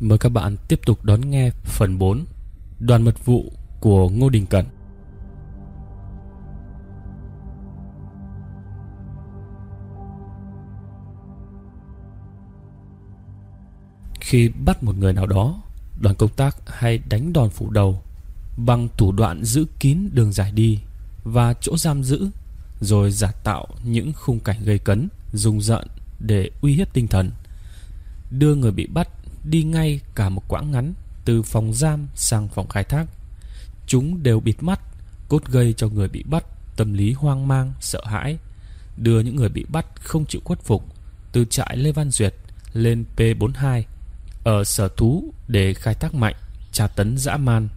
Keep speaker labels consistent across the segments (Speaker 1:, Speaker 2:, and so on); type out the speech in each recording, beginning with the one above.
Speaker 1: Mời các bạn tiếp tục đón nghe phần 4 Đoàn mật vụ của Ngô Đình Cẩn. Khi bắt một người nào đó, Đoàn công tác hay đánh đòn phủ đầu Bằng thủ đoạn giữ kín đường giải đi Và chỗ giam giữ, Rồi giả tạo những khung cảnh gây cấn Dùng giận để uy hiếp tinh thần, Đưa người bị bắt đi ngay cả một quãng ngắn từ phòng giam sang phòng khai thác. Chúng đều bịt mắt, cốt gây cho người bị bắt tâm lý hoang mang, sợ hãi, đưa những người bị bắt không chịu khuất phục từ trại Lê Văn Duyệt lên P42 ở sở thú để khai thác mạnh, tra tấn dã man.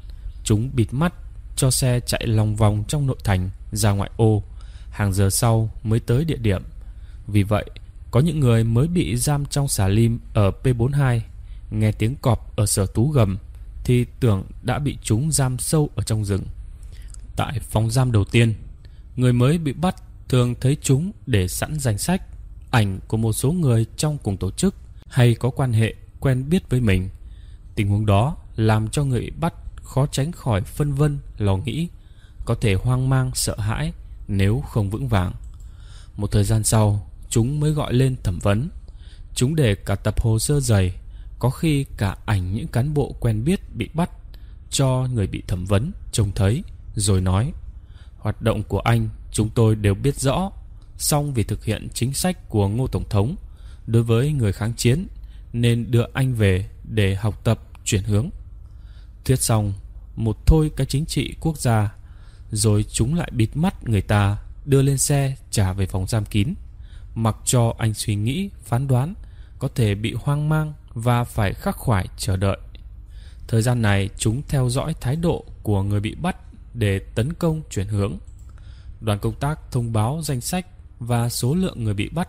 Speaker 1: Chúng bịt mắt cho xe chạy lòng vòng trong nội thành ra ngoại ô, hàng giờ sau mới tới địa điểm. Vì vậy, có những người mới bị giam trong xà lim ở P42 nghe tiếng cọp ở sở tú gầm thì tưởng đã bị chúng giam sâu ở trong rừng. Tại phòng giam đầu tiên, người mới bị bắt thường thấy chúng để sẵn danh sách ảnh của một số người trong cùng tổ chức hay có quan hệ quen biết với mình. Tình huống đó làm cho người bắt khó tránh khỏi phân vân, lo nghĩ, có thể hoang mang, sợ hãi nếu không vững vàng. Một thời gian sau, chúng mới gọi lên thẩm vấn. Chúng để cả tập hồ sơ dày có khi cả ảnh những cán bộ quen biết bị bắt, cho người bị thẩm vấn trông thấy, rồi nói, hoạt động của anh, chúng tôi đều biết rõ, song vì thực hiện chính sách của ngô tổng thống đối với người kháng chiến nên đưa anh về để học tập chuyển hướng. Thuyết xong, một thôi cái chính trị quốc gia, rồi chúng lại bịt mắt người ta đưa lên xe trả về phòng giam kín, mặc cho anh suy nghĩ, phán đoán có thể bị hoang mang và phải khắc khoải chờ đợi. Thời gian này chúng theo dõi thái độ của người bị bắt để tấn công chuyển hướng. Đoàn công tác thông báo danh sách và số lượng người bị bắt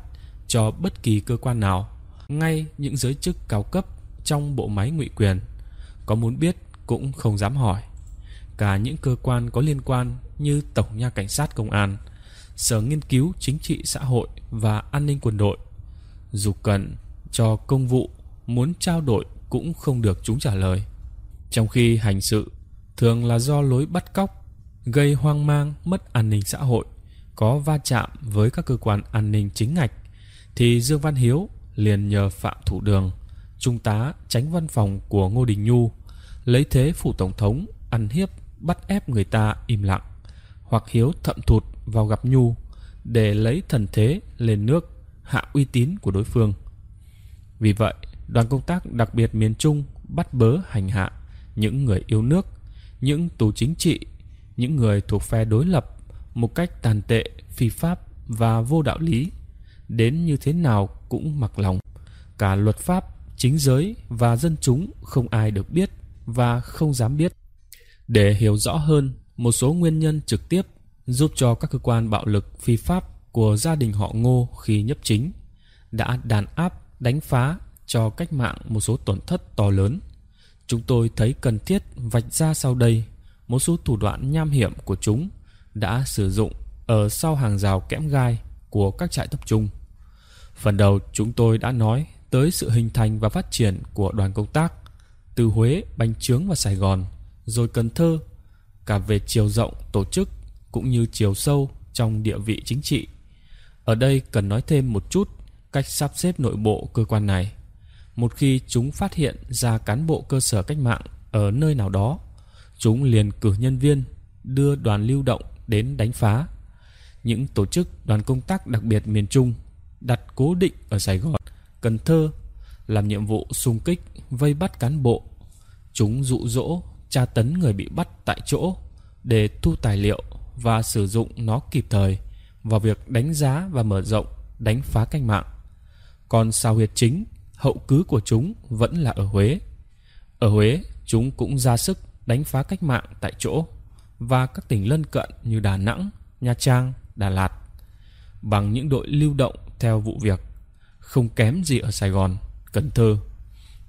Speaker 1: cho bất kỳ cơ quan nào, ngay những giới chức cao cấp trong bộ máy ngụy quyền. Có muốn biết cũng không dám hỏi. Cả những cơ quan có liên quan như Tổng nha Cảnh sát Công an, Sở Nghiên cứu Chính trị Xã hội và An ninh Quân đội. Dù cần cho công vụ muốn trao đổi cũng không được chúng trả lời. Trong khi hành sự thường là do lối bắt cóc, gây hoang mang, mất an ninh xã hội, có va chạm với các cơ quan an ninh chính ngạch, thì Dương Văn Hiếu liền nhờ Phạm Thủ Đường, trung tá tránh văn phòng của Ngô Đình Nhu, lấy thế phủ tổng thống ăn hiếp bắt ép người ta im lặng, hoặc Hiếu thậm thụt vào gặp Nhu để lấy thần thế lên nước hạ uy tín của đối phương. Vì vậy, đoàn công tác đặc biệt miền Trung bắt bớ hành hạ những người yêu nước, những tù chính trị, những người thuộc phe đối lập một cách tàn tệ, phi pháp và vô đạo lý. Đến như thế nào cũng mặc lòng. Cả luật pháp, chính giới và dân chúng không ai được biết và không dám biết. Để hiểu rõ hơn một số nguyên nhân trực tiếp giúp cho các cơ quan bạo lực phi pháp của gia đình họ Ngô khi nhấp chính đã đàn áp, đánh phá cho cách mạng một số tổn thất to lớn. Chúng tôi thấy cần thiết vạch ra sau đây một số thủ đoạn nham hiểm của chúng đã sử dụng ở sau hàng rào kẽm gai của các trại tập trung. Phần đầu chúng tôi đã nói tới sự hình thành và phát triển của đoàn công tác từ Huế, Bành Trướng và Sài Gòn, rồi Cần Thơ, cả về chiều rộng tổ chức cũng như chiều sâu trong địa vị chính trị. Ở đây cần nói thêm một chút cách sắp xếp nội bộ cơ quan này một khi chúng phát hiện ra cán bộ cơ sở cách mạng ở nơi nào đó, chúng liền cử nhân viên đưa đoàn lưu động đến đánh phá. Những tổ chức đoàn công tác đặc biệt miền trung đặt cố định ở sài gòn, cần thơ làm nhiệm vụ xung kích, vây bắt cán bộ. Chúng dụ dỗ, tra tấn người bị bắt tại chỗ để thu tài liệu và sử dụng nó kịp thời vào việc đánh giá và mở rộng, đánh phá cách mạng. Còn sao huyệt chính hậu cứ của chúng vẫn là ở Huế. Ở Huế, chúng cũng ra sức đánh phá cách mạng tại chỗ và các tỉnh lân cận như Đà Nẵng, Nha Trang, Đà Lạt bằng những đội lưu động theo vụ việc không kém gì ở Sài Gòn, Cần Thơ.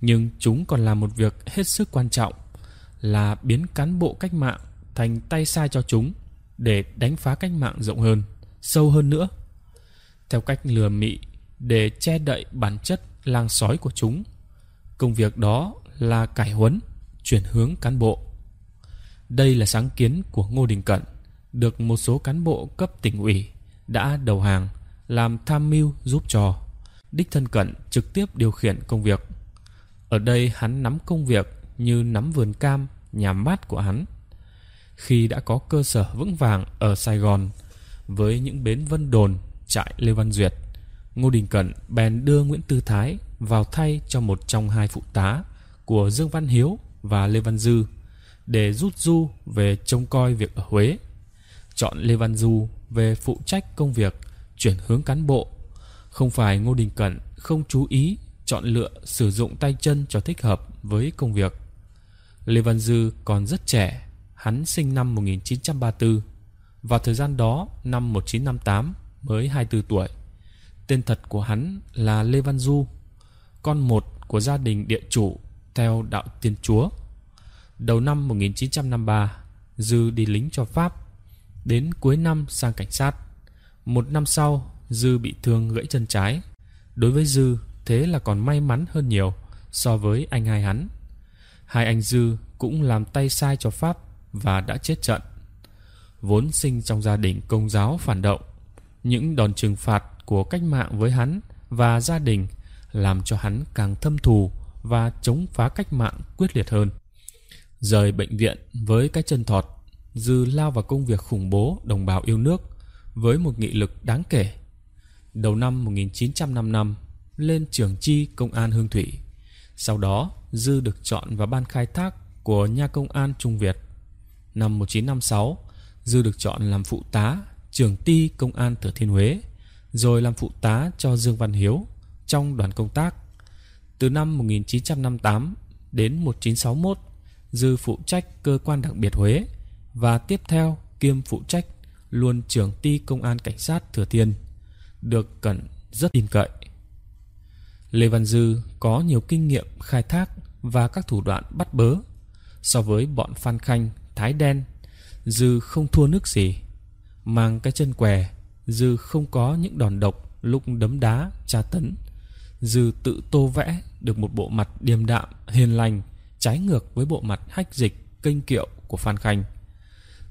Speaker 1: Nhưng chúng còn làm một việc hết sức quan trọng là biến cán bộ cách mạng thành tay sai cho chúng để đánh phá cách mạng rộng hơn, sâu hơn nữa. Theo cách lừa mị để che đậy bản chất lang sói của chúng. Công việc đó là cải huấn, chuyển hướng cán bộ. Đây là sáng kiến của Ngô Đình Cận, được một số cán bộ cấp tỉnh ủy đã đầu hàng làm tham mưu giúp cho. Đích thân Cận trực tiếp điều khiển công việc. Ở đây hắn nắm công việc như nắm vườn cam, nhà mát của hắn. Khi đã có cơ sở vững vàng ở Sài Gòn với những bến Vân Đồn, trại Lê Văn Duyệt, Ngô Đình Cận bèn đưa Nguyễn Tư Thái vào thay cho một trong hai phụ tá của Dương Văn Hiếu và Lê Văn Dư để rút du về trông coi việc ở Huế. Chọn Lê Văn Du về phụ trách công việc chuyển hướng cán bộ. Không phải Ngô Đình Cận không chú ý chọn lựa sử dụng tay chân cho thích hợp với công việc. Lê Văn Dư còn rất trẻ, hắn sinh năm 1934. Vào thời gian đó, năm 1958 mới 24 tuổi. Tên thật của hắn là Lê Văn Du, con một của gia đình địa chủ theo đạo Tiên Chúa. Đầu năm 1953, Dư đi lính cho Pháp. Đến cuối năm sang cảnh sát. Một năm sau, Dư bị thương gãy chân trái. Đối với Dư, thế là còn may mắn hơn nhiều so với anh hai hắn. Hai anh Dư cũng làm tay sai cho Pháp và đã chết trận. Vốn sinh trong gia đình công giáo phản động, những đòn trừng phạt của cách mạng với hắn và gia đình làm cho hắn càng thâm thù và chống phá cách mạng quyết liệt hơn. Rời bệnh viện với cái chân thọt, Dư lao vào công việc khủng bố đồng bào yêu nước với một nghị lực đáng kể. Đầu năm 1955, lên trưởng chi công an Hương Thủy. Sau đó, Dư được chọn vào ban khai thác của nha công an Trung Việt. Năm 1956, Dư được chọn làm phụ tá trưởng ty công an Thừa Thiên Huế, rồi làm phụ tá cho Dương Văn Hiếu trong đoàn công tác. Từ năm 1958 đến 1961, Dư phụ trách cơ quan đặc biệt Huế và tiếp theo kiêm phụ trách luôn trưởng ty công an cảnh sát Thừa Thiên, được Cẩn rất tin cậy. Lê Văn Dư có nhiều kinh nghiệm khai thác và các thủ đoạn bắt bớ. So với bọn Phan Khanh, Thái Đen, Dư không thua nước gì. Mang cái chân què, Dư không có những đòn độc lúc đấm đá, tra tấn. Dư tự tô vẽ được một bộ mặt điềm đạm, hiền lành, trái ngược với bộ mặt hách dịch, kênh kiệu của Phan Khanh.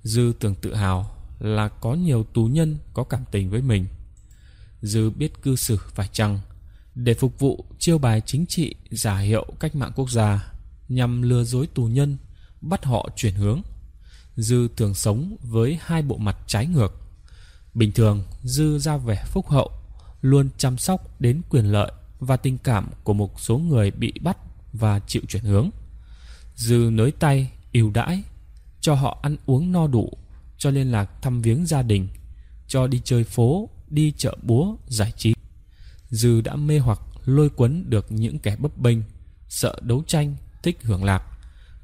Speaker 1: Dư tưởng tự hào là có nhiều tù nhân có cảm tình với mình. Dư biết cư xử phải chăng để phục vụ chiêu bài chính trị giả hiệu cách mạng quốc gia nhằm lừa dối tù nhân, bắt họ chuyển hướng. Dư thường sống với hai bộ mặt trái ngược. Bình thường, Dư ra vẻ phúc hậu, luôn chăm sóc đến quyền lợi và tình cảm của một số người bị bắt và chịu chuyển hướng. Dư nới tay, yêu đãi, cho họ ăn uống no đủ, cho liên lạc thăm viếng gia đình, cho đi chơi phố, đi chợ búa, giải trí. Dư đã mê hoặc lôi cuốn được những kẻ bấp bênh, sợ đấu tranh, thích hưởng lạc,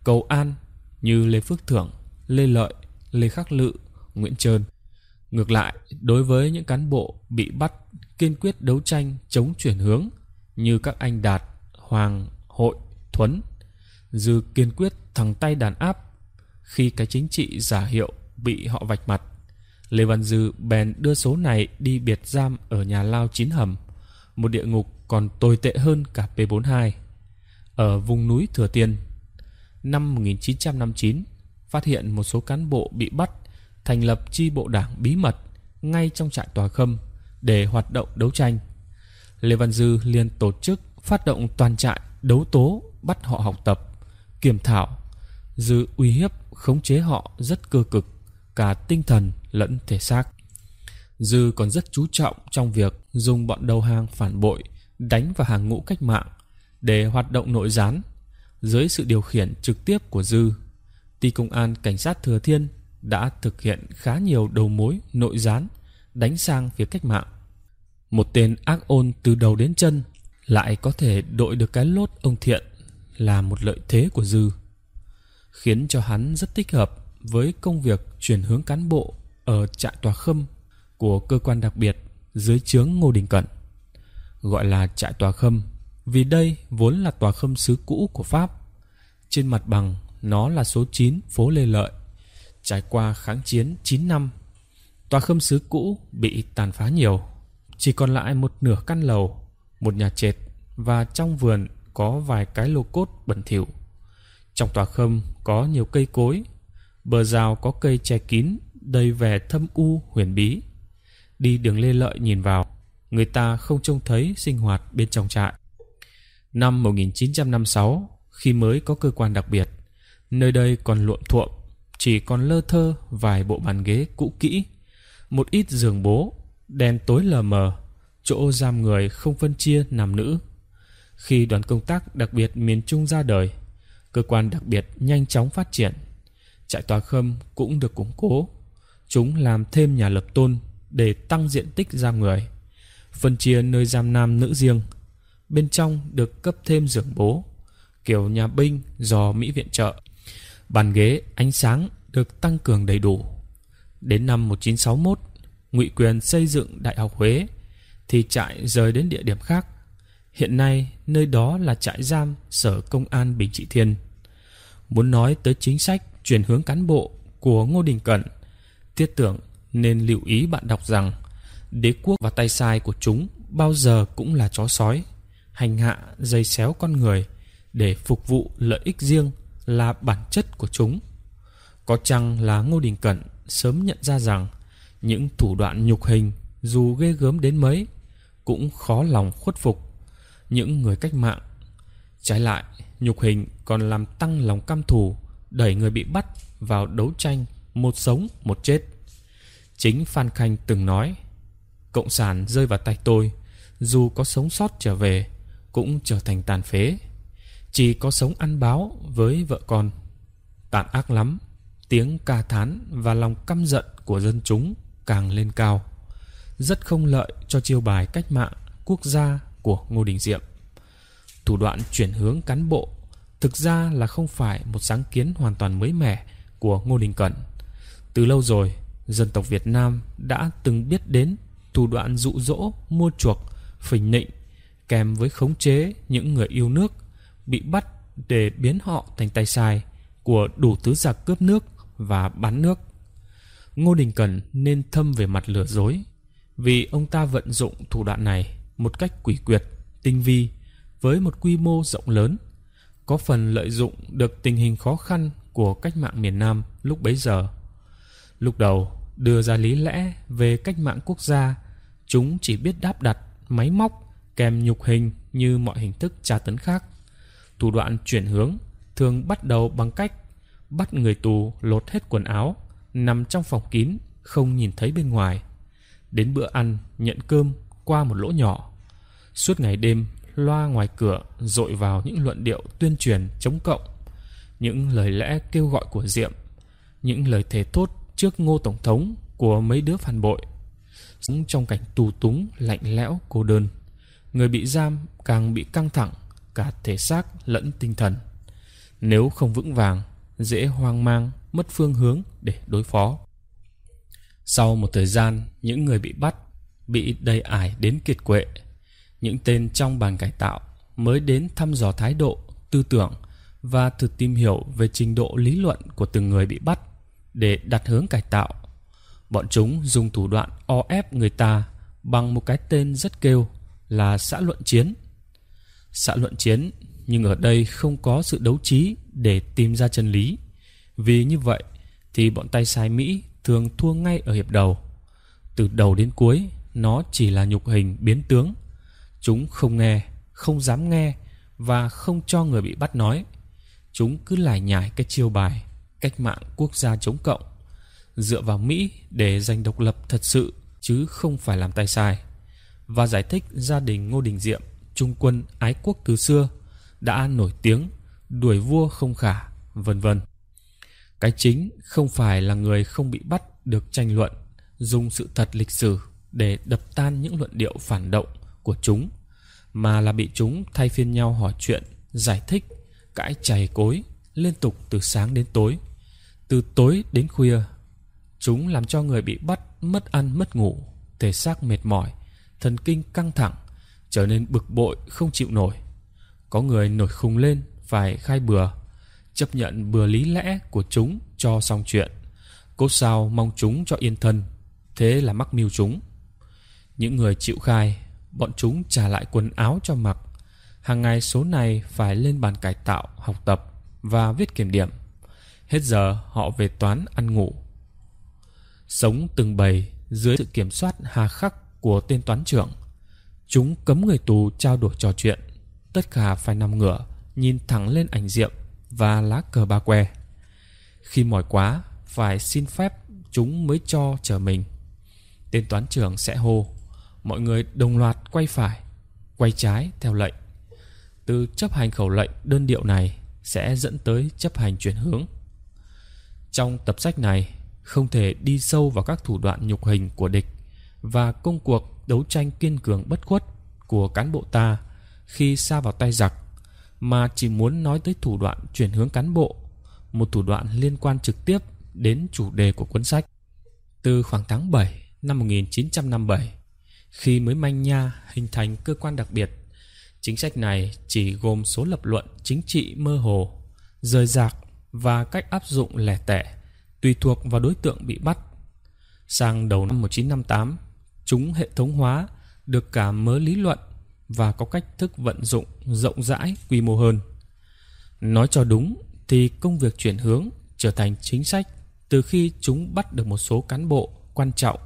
Speaker 1: cầu an như Lê Phước Thưởng, Lê Lợi, Lê Khắc Lự, Nguyễn Trơn. Ngược lại, đối với những cán bộ bị bắt kiên quyết đấu tranh chống chuyển hướng như các anh Đạt, Hoàng, Hội, Thuấn, Dư kiên quyết thẳng tay đàn áp khi cái chính trị giả hiệu bị họ vạch mặt. Lê Văn Dư bèn đưa số này đi biệt giam ở nhà lao chín hầm, một địa ngục còn tồi tệ hơn cả P42. Ở vùng núi Thừa Tiên, năm 1959, phát hiện một số cán bộ bị bắt thành lập chi bộ đảng bí mật ngay trong trại tòa khâm để hoạt động đấu tranh. Lê Văn Dư liền tổ chức phát động toàn trại đấu tố bắt họ học tập, kiểm thảo, dư uy hiếp khống chế họ rất cơ cực, cả tinh thần lẫn thể xác. Dư còn rất chú trọng trong việc dùng bọn đầu hàng phản bội đánh vào hàng ngũ cách mạng để hoạt động nội gián dưới sự điều khiển trực tiếp của Dư. Ty công an cảnh sát Thừa Thiên đã thực hiện khá nhiều đầu mối nội gián đánh sang phía cách mạng. Một tên ác ôn từ đầu đến chân lại có thể đội được cái lốt ông Thiện là một lợi thế của Dư, khiến cho hắn rất thích hợp với công việc chuyển hướng cán bộ ở trại tòa khâm của cơ quan đặc biệt dưới trướng Ngô Đình Cận. Gọi là trại tòa khâm vì đây vốn là tòa khâm sứ cũ của Pháp. Trên mặt bằng nó là số 9 phố Lê Lợi. Trải qua kháng chiến 9 năm, tòa khâm sứ cũ bị tàn phá nhiều. Chỉ còn lại một nửa căn lầu, một nhà trệt và trong vườn có vài cái lô cốt bẩn thỉu. Trong tòa khâm có nhiều cây cối, bờ rào có cây che kín đầy vẻ thâm u huyền bí. Đi đường lê lợi nhìn vào, người ta không trông thấy sinh hoạt bên trong trại. Năm 1956, khi mới có cơ quan đặc biệt, nơi đây còn luộm thuộm, chỉ còn lơ thơ vài bộ bàn ghế cũ kỹ, một ít giường bố, đèn tối lờ mờ, chỗ giam người không phân chia nam nữ. Khi đoàn công tác đặc biệt miền Trung ra đời, cơ quan đặc biệt nhanh chóng phát triển. Trại tòa khâm cũng được củng cố. Chúng làm thêm nhà lập tôn để tăng diện tích giam người. Phân chia nơi giam nam nữ riêng. Bên trong được cấp thêm giường bố, kiểu nhà binh do Mỹ viện trợ. Bàn ghế, ánh sáng được tăng cường đầy đủ. Đến năm 1961, Ngụy Quyền xây dựng Đại học Huế thì trại rời đến địa điểm khác. Hiện nay, nơi đó là trại giam Sở Công an Bình Trị Thiên. Muốn nói tới chính sách chuyển hướng cán bộ của Ngô Đình Cẩn, tiết tưởng nên lưu ý bạn đọc rằng đế quốc và tay sai của chúng bao giờ cũng là chó sói, hành hạ dây xéo con người để phục vụ lợi ích riêng là bản chất của chúng. Có chăng là Ngô Đình Cẩn sớm nhận ra rằng những thủ đoạn nhục hình dù ghê gớm đến mấy cũng khó lòng khuất phục những người cách mạng. Trái lại, nhục hình còn làm tăng lòng căm thù, đẩy người bị bắt vào đấu tranh một sống một chết. Chính Phan Khanh từng nói, Cộng sản rơi vào tay tôi, dù có sống sót trở về, cũng trở thành tàn phế. Chỉ có sống ăn báo với vợ con. Tàn ác lắm, tiếng ca thán và lòng căm giận của dân chúng càng lên cao. Rất không lợi cho chiêu bài cách mạng quốc gia của Ngô Đình Diệm. Thủ đoạn chuyển hướng cán bộ thực ra là không phải một sáng kiến hoàn toàn mới mẻ của Ngô Đình Cẩn. Từ lâu rồi, dân tộc Việt Nam đã từng biết đến thủ đoạn dụ dỗ, mua chuộc, phình nịnh kèm với khống chế những người yêu nước bị bắt để biến họ thành tay sai của đủ thứ giặc cướp nước và bán nước. Ngô Đình Cẩn nên thâm về mặt lừa dối vì ông ta vận dụng thủ đoạn này một cách quỷ quyệt, tinh vi với một quy mô rộng lớn, có phần lợi dụng được tình hình khó khăn của cách mạng miền Nam lúc bấy giờ. Lúc đầu, đưa ra lý lẽ về cách mạng quốc gia, chúng chỉ biết đáp đặt, máy móc, kèm nhục hình như mọi hình thức tra tấn khác. Thủ đoạn chuyển hướng thường bắt đầu bằng cách bắt người tù lột hết quần áo, nằm trong phòng kín, không nhìn thấy bên ngoài. Đến bữa ăn, nhận cơm qua một lỗ nhỏ. Suốt ngày đêm, loa ngoài cửa dội vào những luận điệu tuyên truyền chống cộng, những lời lẽ kêu gọi của Diệm, những lời thề thốt trước ngô tổng thống của mấy đứa phản bội. Sống trong cảnh tù túng, lạnh lẽo, cô đơn. Người bị giam càng bị căng thẳng, cả thể xác lẫn tinh thần. Nếu không vững vàng, dễ hoang mang, mất phương hướng để đối phó. Sau một thời gian, những người bị bắt bị đầy ải đến kiệt quệ. Những tên trong bàn cải tạo mới đến thăm dò thái độ, tư tưởng và thử tìm hiểu về trình độ lý luận của từng người bị bắt để đặt hướng cải tạo. Bọn chúng dùng thủ đoạn o ép người ta bằng một cái tên rất kêu là xã luận chiến. Xã luận chiến nhưng ở đây không có sự đấu trí để tìm ra chân lý. Vì như vậy thì bọn tay sai Mỹ thường thua ngay ở hiệp đầu. Từ đầu đến cuối, nó chỉ là nhục hình biến tướng. Chúng không nghe, không dám nghe và không cho người bị bắt nói. Chúng cứ lải nhải cái chiêu bài cách mạng quốc gia chống cộng dựa vào Mỹ để giành độc lập thật sự chứ không phải làm tay sai và giải thích gia đình Ngô Đình Diệm trung quân ái quốc từ xưa đã nổi tiếng, đuổi vua không khả, vân vân. Cái chính không phải là người không bị bắt được tranh luận, dùng sự thật lịch sử để đập tan những luận điệu phản động của chúng, mà là bị chúng thay phiên nhau hỏi chuyện, giải thích, cãi chày cối liên tục từ sáng đến tối. Từ tối đến khuya, chúng làm cho người bị bắt mất ăn mất ngủ, thể xác mệt mỏi, thần kinh căng thẳng trở nên bực bội không chịu nổi có người nổi khùng lên phải khai bừa chấp nhận bừa lý lẽ của chúng cho xong chuyện cốt sao mong chúng cho yên thân thế là mắc mưu chúng những người chịu khai bọn chúng trả lại quần áo cho mặc Hàng ngày số này phải lên bàn cải tạo, học tập và viết kiểm điểm. Hết giờ họ về toán ăn ngủ. Sống từng bầy dưới sự kiểm soát hà khắc của tên toán trưởng. Chúng cấm người tù trao đổi trò chuyện. Tất cả phải nằm ngửa, nhìn thẳng lên ảnh diệm và lá cờ ba que. Khi mỏi quá, phải xin phép chúng mới cho chờ mình. Tên toán trưởng sẽ hô. Mọi người đồng loạt quay phải, quay trái theo lệnh. Từ chấp hành khẩu lệnh đơn điệu này sẽ dẫn tới chấp hành chuyển hướng. Trong tập sách này, không thể đi sâu vào các thủ đoạn nhục hình của địch và công cuộc đấu tranh kiên cường bất khuất của cán bộ ta khi xa vào tay giặc mà chỉ muốn nói tới thủ đoạn chuyển hướng cán bộ, một thủ đoạn liên quan trực tiếp đến chủ đề của cuốn sách. Từ khoảng tháng 7 năm 1957, khi mới manh nha hình thành cơ quan đặc biệt, chính sách này chỉ gồm số lập luận chính trị mơ hồ, rời rạc và cách áp dụng lẻ tẻ, tùy thuộc vào đối tượng bị bắt. Sang đầu năm 1958, chúng hệ thống hóa được cả mớ lý luận và có cách thức vận dụng rộng rãi quy mô hơn. Nói cho đúng thì công việc chuyển hướng trở thành chính sách từ khi chúng bắt được một số cán bộ quan trọng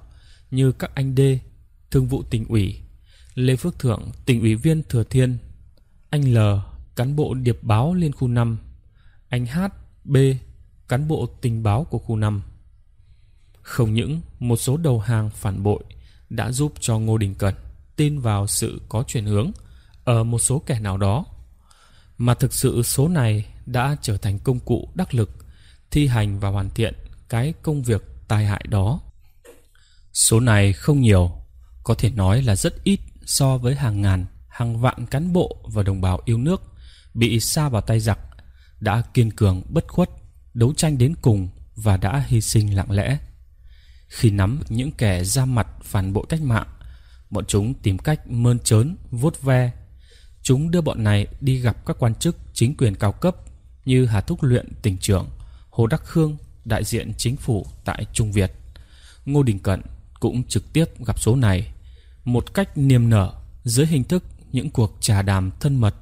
Speaker 1: như các anh D, thương vụ tỉnh ủy, Lê Phước Thượng, tỉnh ủy viên Thừa Thiên, anh L, cán bộ điệp báo liên khu 5, anh H, B, cán bộ tình báo của khu 5. Không những một số đầu hàng phản bội đã giúp cho Ngô Đình Cẩn tin vào sự có chuyển hướng ở một số kẻ nào đó, mà thực sự số này đã trở thành công cụ đắc lực thi hành và hoàn thiện cái công việc tai hại đó. Số này không nhiều, có thể nói là rất ít so với hàng ngàn, hàng vạn cán bộ và đồng bào yêu nước bị xa vào tay giặc, đã kiên cường bất khuất, đấu tranh đến cùng và đã hy sinh lặng lẽ. Khi nắm những kẻ ra mặt phản bội cách mạng, bọn chúng tìm cách mơn trớn, vuốt ve. Chúng đưa bọn này đi gặp các quan chức chính quyền cao cấp như Hà Thúc Luyện tỉnh trưởng, Hồ Đắc Khương đại diện chính phủ tại Trung Việt. Ngô Đình Cận cũng trực tiếp gặp số này một cách niềm nở dưới hình thức những cuộc trà đàm thân mật.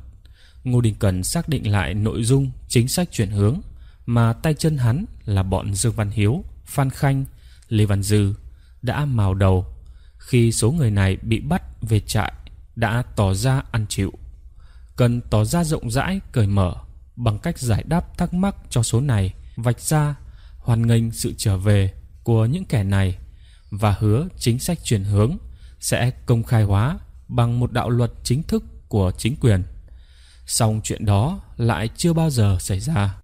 Speaker 1: Ngô Đình Cẩn xác định lại nội dung chính sách chuyển hướng mà tay chân hắn là bọn Dương Văn Hiếu, Phan Khanh, Lê Văn Dư đã mào đầu khi số người này bị bắt về trại đã tỏ ra ăn chịu. Cần tỏ ra rộng rãi, cởi mở bằng cách giải đáp thắc mắc cho số này, vạch ra, hoàn nghênh sự trở về của những kẻ này và hứa chính sách chuyển hướng sẽ công khai hóa bằng một đạo luật chính thức của chính quyền. Song chuyện đó lại chưa bao giờ xảy ra.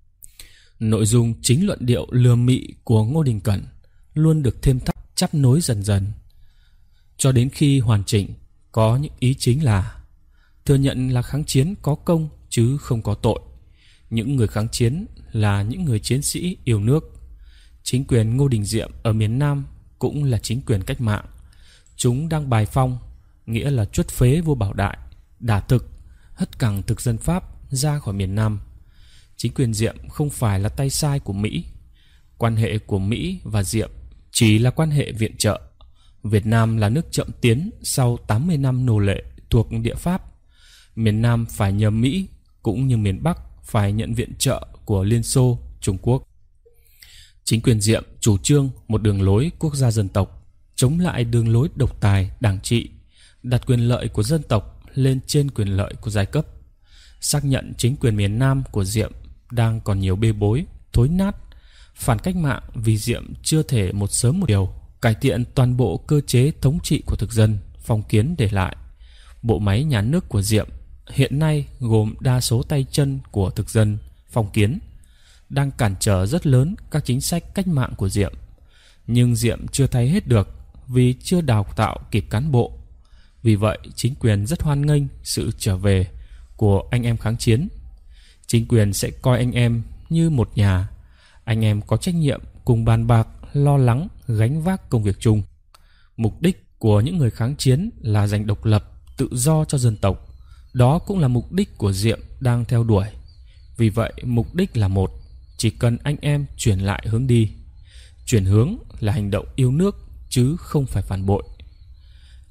Speaker 1: Nội dung chính luận điệu lừa mị của Ngô Đình Cẩn luôn được thêm thắt chắp nối dần dần. Cho đến khi hoàn chỉnh, có những ý chính là thừa nhận là kháng chiến có công chứ không có tội. Những người kháng chiến là những người chiến sĩ yêu nước. Chính quyền Ngô Đình Diệm ở miền Nam cũng là chính quyền cách mạng. Chúng đang bài phong, nghĩa là chuất phế vua Bảo Đại, đả thực, hất cẳng thực dân Pháp ra khỏi miền Nam. Chính quyền Diệm không phải là tay sai của Mỹ. Quan hệ của Mỹ và Diệm chỉ là quan hệ viện trợ. Việt Nam là nước chậm tiến sau 80 năm nô lệ thuộc địa Pháp. Miền Nam phải nhờ Mỹ cũng như miền Bắc phải nhận viện trợ của Liên Xô, Trung Quốc. Chính quyền Diệm chủ trương một đường lối quốc gia dân tộc, chống lại đường lối độc tài đảng trị, đặt quyền lợi của dân tộc lên trên quyền lợi của giai cấp. Xác nhận chính quyền miền Nam của Diệm đang còn nhiều bê bối, thối nát, phản cách mạng vì Diệm chưa thể một sớm một điều cải thiện toàn bộ cơ chế thống trị của thực dân, phong kiến để lại. Bộ máy nhà nước của Diệm hiện nay gồm đa số tay chân của thực dân, phong kiến, đang cản trở rất lớn các chính sách cách mạng của Diệm. Nhưng Diệm chưa thay hết được vì chưa đào tạo kịp cán bộ. Vì vậy, chính quyền rất hoan nghênh sự trở về của anh em kháng chiến. Chính quyền sẽ coi anh em như một nhà. Anh em có trách nhiệm cùng bàn bạc, lo lắng, gánh vác công việc chung. Mục đích của những người kháng chiến là giành độc lập, tự do cho dân tộc. Đó cũng là mục đích của Diệm đang theo đuổi. Vì vậy, mục đích là một, chỉ cần anh em chuyển lại hướng đi. Chuyển hướng là hành động yêu nước chứ không phải phản bội.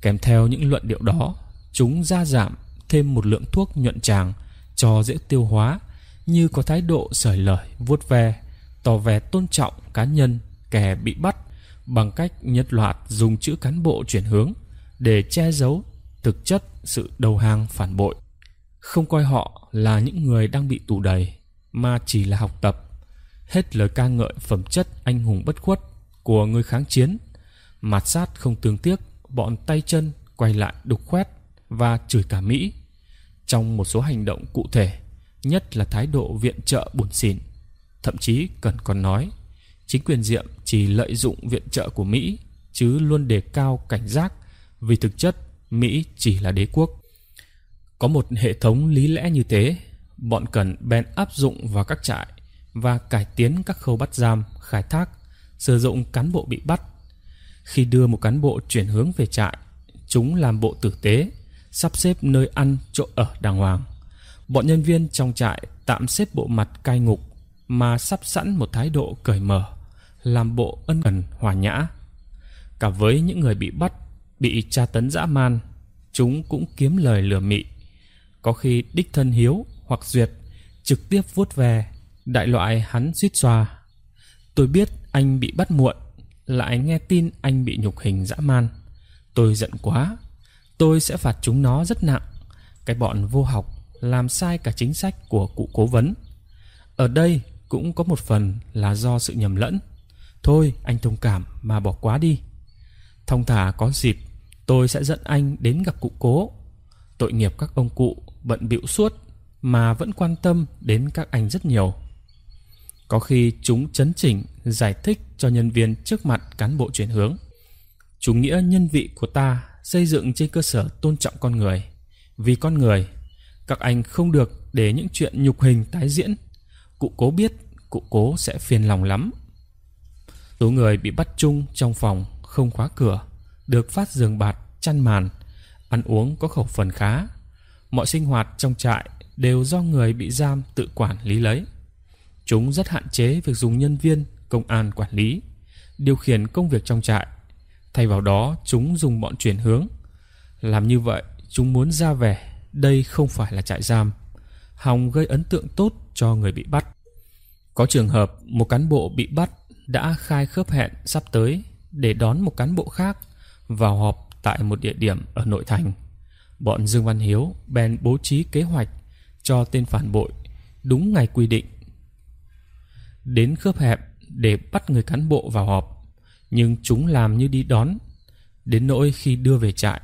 Speaker 1: Kèm theo những luận điệu đó, chúng gia giảm thêm một lượng thuốc nhuận tràng cho dễ tiêu hóa như có thái độ sởi lời vuốt ve tỏ vẻ tôn trọng cá nhân kẻ bị bắt bằng cách nhất loạt dùng chữ cán bộ chuyển hướng để che giấu thực chất sự đầu hàng phản bội. Không coi họ là những người đang bị tù đầy, mà chỉ là học tập. Hết lời ca ngợi phẩm chất anh hùng bất khuất của người kháng chiến, mạt sát không tương tiếc, bọn tay chân quay lại đục khoét và chửi cả mỹ. Trong một số hành động cụ thể, nhất là thái độ viện trợ buồn xỉn thậm chí cần còn nói. Chính quyền diệm chỉ lợi dụng viện trợ của mỹ, chứ luôn đề cao cảnh giác, vì thực chất mỹ chỉ là đế quốc. Có một hệ thống lý lẽ như thế, bọn cần bèn áp dụng vào các trại và cải tiến các khâu bắt giam, khai thác, sử dụng cán bộ bị bắt. Khi đưa một cán bộ chuyển hướng về trại, chúng làm bộ tử tế, sắp xếp nơi ăn, chỗ ở đàng hoàng. Bọn nhân viên trong trại tạm xếp bộ mặt cai ngục mà sắp sẵn một thái độ cởi mở, làm bộ ân cần hòa nhã. Cả với những người bị bắt, bị tra tấn dã man, chúng cũng kiếm lời lừa mị. Có khi đích thân hiếu hoặc duyệt trực tiếp vuốt về đại loại hắn suýt xòa. tôi biết anh bị bắt muộn, lại nghe tin anh bị nhục hình dã man. Tôi giận quá, tôi sẽ phạt chúng nó rất nặng. Cái bọn vô học làm sai cả chính sách của cụ cố vấn. Ở đây cũng có một phần là do sự nhầm lẫn. Thôi, anh thông cảm mà bỏ quá đi. Thông thả có dịp, tôi sẽ dẫn anh đến gặp cụ cố. Tội nghiệp các ông cụ bận bịu suốt mà vẫn quan tâm đến các anh rất nhiều. Có khi chúng chấn chỉnh, giải thích cho nhân viên trước mặt cán bộ chuyển hướng. Chủ nghĩa nhân vị của ta xây dựng trên cơ sở tôn trọng con người. Vì con người, các anh không được để những chuyện nhục hình tái diễn cụ cố biết, cụ cố sẽ phiền lòng lắm. Số người bị bắt chung trong phòng không khóa cửa, được phát giường bạt, chăn màn, ăn uống có khẩu phần khá. Mọi sinh hoạt trong trại đều do người bị giam tự quản lý lấy. Chúng rất hạn chế việc dùng nhân viên, công an quản lý, điều khiển công việc trong trại. Thay vào đó, chúng dùng bọn chuyển hướng. Làm như vậy, chúng muốn ra vẻ, đây không phải là trại giam hòng gây ấn tượng tốt cho người bị bắt. Có trường hợp một cán bộ bị bắt đã khai khớp hẹn sắp tới để đón một cán bộ khác vào họp tại một địa điểm ở nội thành. Bọn dương văn hiếu bèn bố trí kế hoạch cho tên phản bội đúng ngày quy định. Đến khớp hẹn để bắt người cán bộ vào họp, nhưng chúng làm như đi đón. Đến nỗi khi đưa về trại,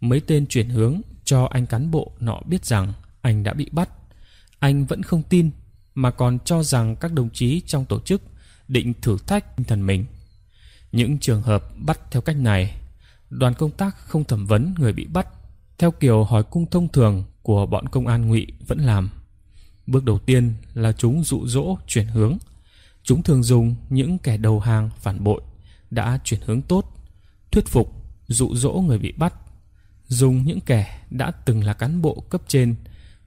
Speaker 1: mấy tên chuyển hướng cho anh cán bộ nọ biết rằng anh đã bị bắt anh vẫn không tin, mà còn cho rằng các đồng chí trong tổ chức định thử thách tinh thần mình. Những trường hợp bắt theo cách này, đoàn công tác không thẩm vấn người bị bắt, theo kiểu hỏi cung thông thường của bọn công an ngụy vẫn làm. Bước đầu tiên là chúng dụ dỗ chuyển hướng. Chúng thường dùng những kẻ đầu hàng phản bội đã chuyển hướng tốt, thuyết phục, dụ dỗ người bị bắt. Dùng những kẻ đã từng là cán bộ cấp trên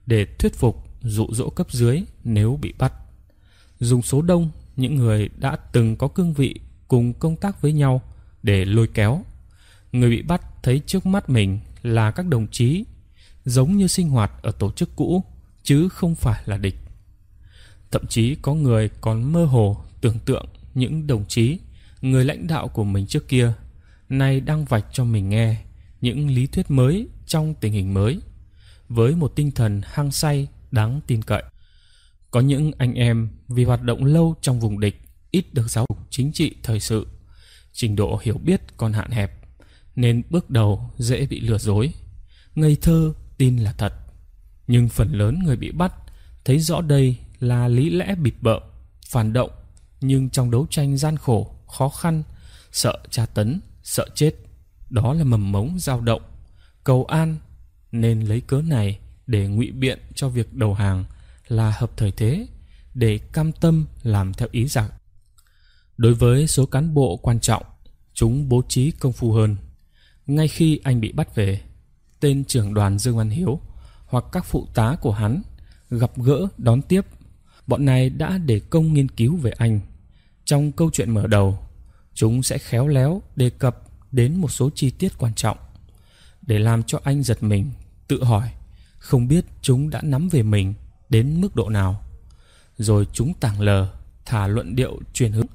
Speaker 1: để thuyết phục dụ dỗ cấp dưới nếu bị bắt. Dùng số đông, những người đã từng có cương vị cùng công tác với nhau để lôi kéo. Người bị bắt thấy trước mắt mình là các đồng chí, giống như sinh hoạt ở tổ chức cũ, chứ không phải là địch. Thậm chí có người còn mơ hồ tưởng tượng những đồng chí, người lãnh đạo của mình trước kia, nay đang vạch cho mình nghe những lý thuyết mới trong tình hình mới. Với một tinh thần hăng say đáng tin cậy. Có những anh em vì hoạt động lâu trong vùng địch, ít được giáo dục chính trị, thời sự, trình độ hiểu biết còn hạn hẹp, nên bước đầu dễ bị lừa dối, ngây thơ tin là thật. Nhưng phần lớn người bị bắt thấy rõ đây là lý lẽ bịp bợ, phản động, nhưng trong đấu tranh gian khổ, khó khăn, sợ tra tấn, sợ chết, đó là mầm mống dao động, cầu an nên lấy cớ này để ngụy biện cho việc đầu hàng là hợp thời thế, để cam tâm làm theo ý giặc đối với số cán bộ quan trọng, chúng bố trí công phu hơn. Ngay khi anh bị bắt về, tên trưởng đoàn dương văn hiếu hoặc các phụ tá của hắn gặp gỡ, đón tiếp, bọn này đã để công nghiên cứu về anh. Trong câu chuyện mở đầu, chúng sẽ khéo léo đề cập đến một số chi tiết quan trọng để làm cho anh giật mình, tự hỏi. Không biết chúng đã nắm về mình đến mức độ nào. Rồi chúng tảng lờ, thả luận điệu truyền hướng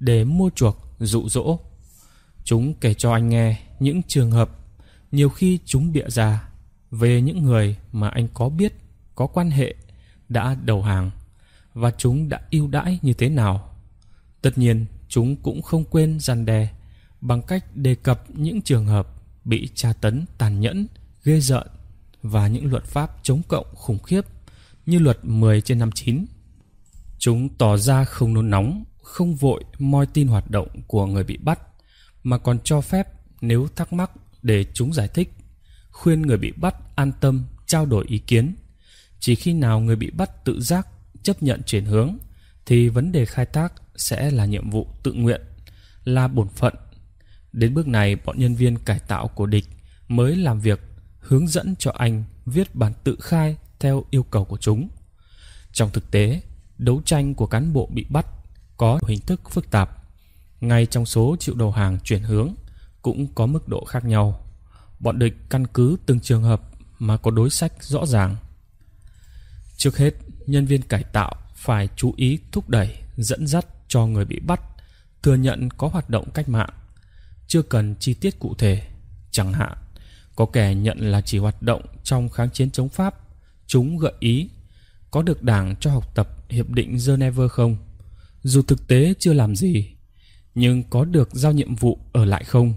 Speaker 1: để mua chuộc, dụ dỗ. Chúng kể cho anh nghe những trường hợp nhiều khi chúng bịa ra về những người mà anh có biết, có quan hệ, đã đầu hàng và chúng đã ưu đãi như thế nào. Tất nhiên, chúng cũng không quên gian đe bằng cách đề cập những trường hợp bị tra tấn tàn nhẫn, ghê rợn và những luật pháp chống cộng khủng khiếp như luật 10 trên 59. Chúng tỏ ra không nôn nóng, không vội moi tin hoạt động của người bị bắt, mà còn cho phép nếu thắc mắc để chúng giải thích, khuyên người bị bắt an tâm trao đổi ý kiến. Chỉ khi nào người bị bắt tự giác chấp nhận chuyển hướng thì vấn đề khai thác sẽ là nhiệm vụ tự nguyện, là bổn phận. Đến bước này, bọn nhân viên cải tạo của địch mới làm việc hướng dẫn cho anh viết bản tự khai theo yêu cầu của chúng. Trong thực tế, đấu tranh của cán bộ bị bắt có hình thức phức tạp. Ngay trong số chịu đầu hàng chuyển hướng cũng có mức độ khác nhau. Bọn địch căn cứ từng trường hợp mà có đối sách rõ ràng. Trước hết, nhân viên cải tạo phải chú ý thúc đẩy, dẫn dắt cho người bị bắt thừa nhận có hoạt động cách mạng, chưa cần chi tiết cụ thể. Chẳng hạn, có kẻ nhận là chỉ hoạt động trong kháng chiến chống Pháp, chúng gợi ý có được đảng cho học tập Hiệp định Geneva không? Dù thực tế chưa làm gì, nhưng có được giao nhiệm vụ ở lại không?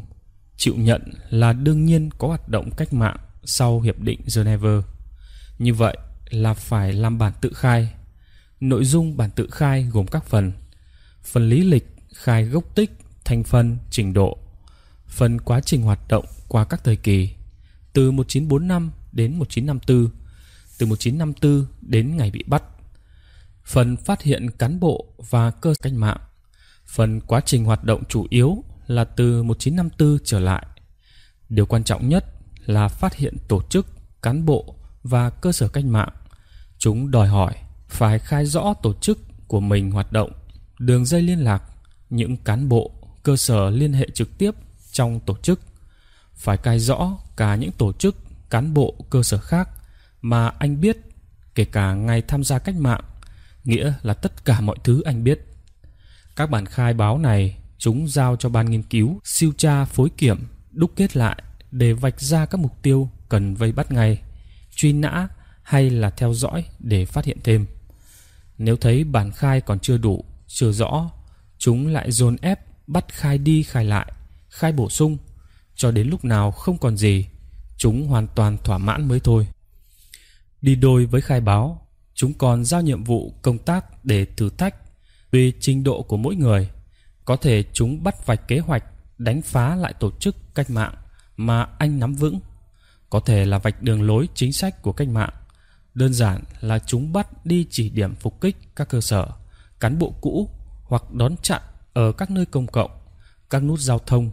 Speaker 1: Chịu nhận là đương nhiên có hoạt động cách mạng sau Hiệp định Geneva. Như vậy là phải làm bản tự khai. Nội dung bản tự khai gồm các phần. Phần lý lịch khai gốc tích, thành phần, trình độ. Phần quá trình hoạt động qua các thời kỳ từ 1945 đến 1954, từ 1954 đến ngày bị bắt. Phần phát hiện cán bộ và cơ cách mạng. Phần quá trình hoạt động chủ yếu là từ 1954 trở lại. Điều quan trọng nhất là phát hiện tổ chức, cán bộ và cơ sở cách mạng. Chúng đòi hỏi phải khai rõ tổ chức của mình hoạt động, đường dây liên lạc, những cán bộ, cơ sở liên hệ trực tiếp trong tổ chức. Phải cai rõ cả những tổ chức, cán bộ, cơ sở khác mà anh biết, kể cả ngày tham gia cách mạng, nghĩa là tất cả mọi thứ anh biết. Các bản khai báo này chúng giao cho ban nghiên cứu siêu tra phối kiểm đúc kết lại để vạch ra các mục tiêu cần vây bắt ngay truy nã hay là theo dõi để phát hiện thêm nếu thấy bản khai còn chưa đủ chưa rõ chúng lại dồn ép bắt khai đi khai lại khai bổ sung cho đến lúc nào không còn gì chúng hoàn toàn thỏa mãn mới thôi đi đôi với khai báo chúng còn giao nhiệm vụ công tác để thử thách tùy trình độ của mỗi người có thể chúng bắt vạch kế hoạch đánh phá lại tổ chức cách mạng mà anh nắm vững. Có thể là vạch đường lối chính sách của cách mạng. Đơn giản là chúng bắt đi chỉ điểm phục kích các cơ sở, cán bộ cũ hoặc đón chặn ở các nơi công cộng, các nút giao thông.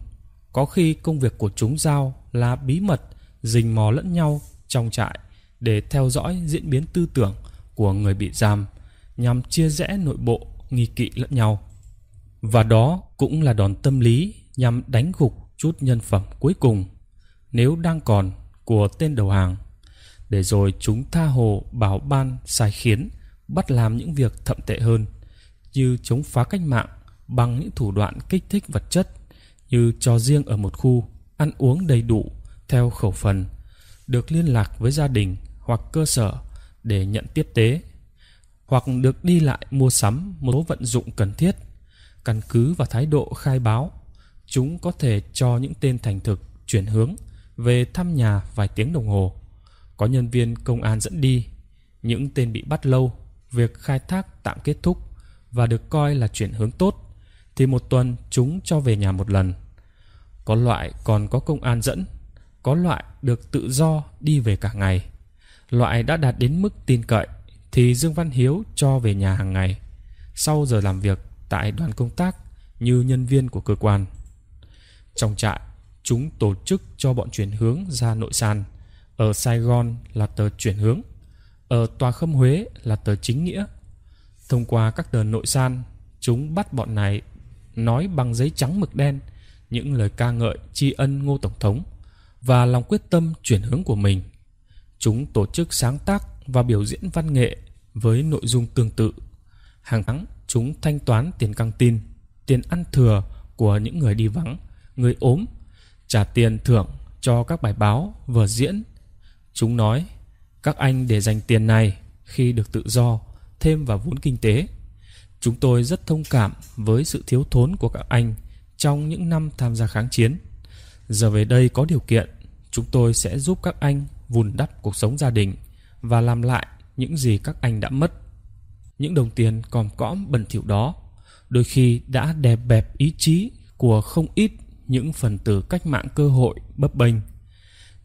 Speaker 1: Có khi công việc của chúng giao là bí mật, rình mò lẫn nhau trong trại để theo dõi diễn biến tư tưởng của người bị giam nhằm chia rẽ nội bộ nghi kỵ lẫn nhau. Và đó cũng là đòn tâm lý nhằm đánh gục chút nhân phẩm cuối cùng, nếu đang còn, của tên đầu hàng. Để rồi chúng tha hồ bảo ban sai khiến, bắt làm những việc thậm tệ hơn, như chống phá cách mạng bằng những thủ đoạn kích thích vật chất, như cho riêng ở một khu, ăn uống đầy đủ, theo khẩu phần, được liên lạc với gia đình hoặc cơ sở để nhận tiếp tế, hoặc được đi lại mua sắm một số vận dụng cần thiết căn cứ vào thái độ khai báo chúng có thể cho những tên thành thực chuyển hướng về thăm nhà vài tiếng đồng hồ. Có nhân viên công an dẫn đi những tên bị bắt lâu việc khai thác tạm kết thúc và được coi là chuyển hướng tốt thì một tuần chúng cho về nhà một lần có loại còn có công an dẫn có loại được tự do đi về cả ngày loại đã đạt đến mức tin cậy thì dương văn hiếu cho về nhà hàng ngày sau giờ làm việc tại đoàn công tác như nhân viên của cơ quan. Trong trại, chúng tổ chức cho bọn chuyển hướng ra nội san. Ở Sài Gòn là tờ chuyển hướng, ở Tòa Khâm Huế là tờ chính nghĩa. Thông qua các tờ nội san, chúng bắt bọn này nói bằng giấy trắng mực đen những lời ca ngợi tri ân Ngô Tổng thống và lòng quyết tâm chuyển hướng của mình. Chúng tổ chức sáng tác và biểu diễn văn nghệ với nội dung tương tự. Hàng tháng, chúng thanh toán tiền căng tin, tiền ăn thừa của những người đi vắng, người ốm, trả tiền thưởng cho các bài báo, vở diễn. Chúng nói, các anh để dành tiền này khi được tự do, thêm vào vốn kinh tế. Chúng tôi rất thông cảm với sự thiếu thốn của các anh trong những năm tham gia kháng chiến. Giờ về đây có điều kiện, chúng tôi sẽ giúp các anh vùn đắp cuộc sống gia đình và làm lại những gì các anh đã mất. Những đồng tiền còm cõm bẩn thỉu đó đôi khi đã đè bẹp ý chí của không ít những phần tử cách mạng cơ hội bấp bênh.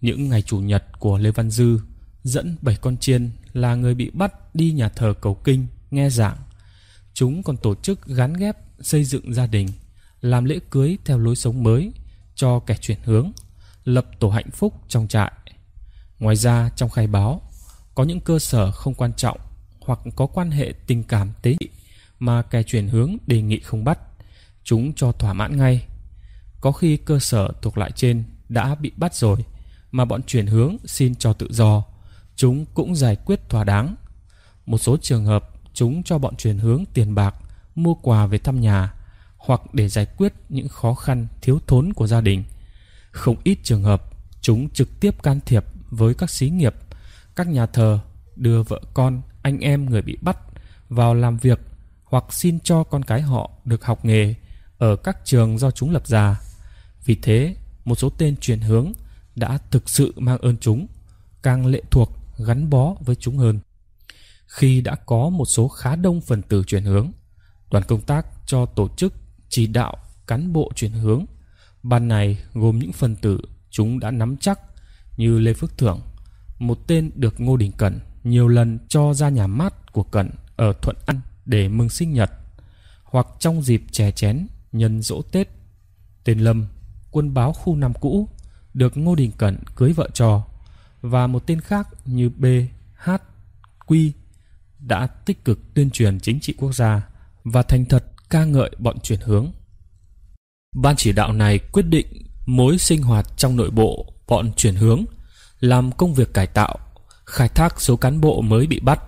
Speaker 1: Những ngày chủ nhật của Lê Văn Dư dẫn bảy con chiên là người bị bắt đi nhà thờ cầu kinh nghe giảng. Chúng còn tổ chức gắn ghép xây dựng gia đình, làm lễ cưới theo lối sống mới cho kẻ chuyển hướng, lập tổ hạnh phúc trong trại. Ngoài ra trong khai báo có những cơ sở không quan trọng hoặc có quan hệ tình cảm tế nhị mà kẻ chuyển hướng đề nghị không bắt, chúng cho thỏa mãn ngay. Có khi cơ sở thuộc lại trên đã bị bắt rồi mà bọn chuyển hướng xin cho tự do, chúng cũng giải quyết thỏa đáng. Một số trường hợp chúng cho bọn truyền hướng tiền bạc mua quà về thăm nhà hoặc để giải quyết những khó khăn thiếu thốn của gia đình. Không ít trường hợp chúng trực tiếp can thiệp với các xí nghiệp, các nhà thờ đưa vợ con, anh em người bị bắt vào làm việc hoặc xin cho con cái họ được học nghề ở các trường do chúng lập ra. Vì thế, một số tên truyền hướng đã thực sự mang ơn chúng, càng lệ thuộc gắn bó với chúng hơn. Khi đã có một số khá đông phần tử chuyển hướng, đoàn công tác cho tổ chức chỉ đạo cán bộ chuyển hướng. Ban này gồm những phần tử chúng đã nắm chắc như Lê Phước Thưởng, một tên được Ngô Đình Cẩn nhiều lần cho ra nhà mát của Cẩn ở Thuận An để mừng sinh nhật, hoặc trong dịp chè chén nhân dỗ Tết. Tên Lâm, quân báo khu năm cũ, được Ngô Đình Cẩn cưới vợ trò, và một tên khác như B, H, Quy đã tích cực tuyên truyền chính trị quốc gia và thành thật ca ngợi bọn chuyển hướng. Ban chỉ đạo này quyết định mối sinh hoạt trong nội bộ bọn chuyển hướng làm công việc cải tạo, khai thác số cán bộ mới bị bắt.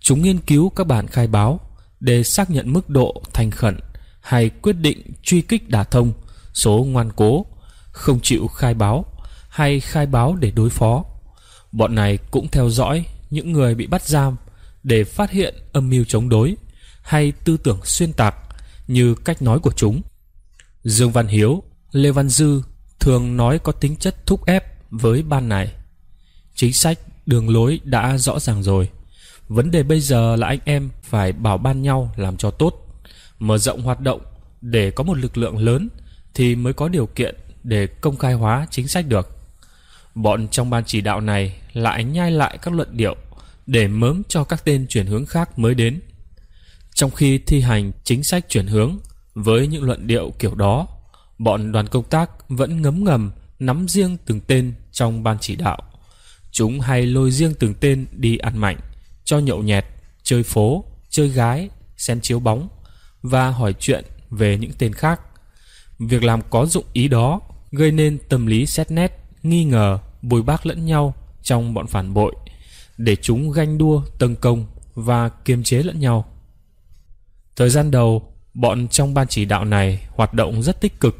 Speaker 1: Chúng nghiên cứu các bản khai báo để xác nhận mức độ thành khẩn hay quyết định truy kích đả thông số ngoan cố, không chịu khai báo hay khai báo để đối phó. Bọn này cũng theo dõi những người bị bắt giam để phát hiện âm mưu chống đối hay tư tưởng xuyên tạc như cách nói của chúng. Dương Văn Hiếu, Lê Văn Dư thường nói có tính chất thúc ép với ban này. Chính sách, đường lối đã rõ ràng rồi. Vấn đề bây giờ là anh em phải bảo ban nhau làm cho tốt, mở rộng hoạt động để có một lực lượng lớn thì mới có điều kiện để công khai hóa chính sách được. Bọn trong ban chỉ đạo này lại nhai lại các luận điệu để mớm cho các tên chuyển hướng khác mới đến. Trong khi thi hành chính sách chuyển hướng với những luận điệu kiểu đó, bọn đoàn công tác vẫn ngấm ngầm nắm riêng từng tên trong ban chỉ đạo. Chúng hay lôi riêng từng tên đi ăn mạnh, cho nhậu nhẹt, chơi phố, chơi gái, xem chiếu bóng và hỏi chuyện về những tên khác. Việc làm có dụng ý đó gây nên tâm lý xét nét, nghi ngờ, bồi bác lẫn nhau trong bọn phản bội để chúng ganh đua, tấn công và kiềm chế lẫn nhau. Thời gian đầu, bọn trong ban chỉ đạo này hoạt động rất tích cực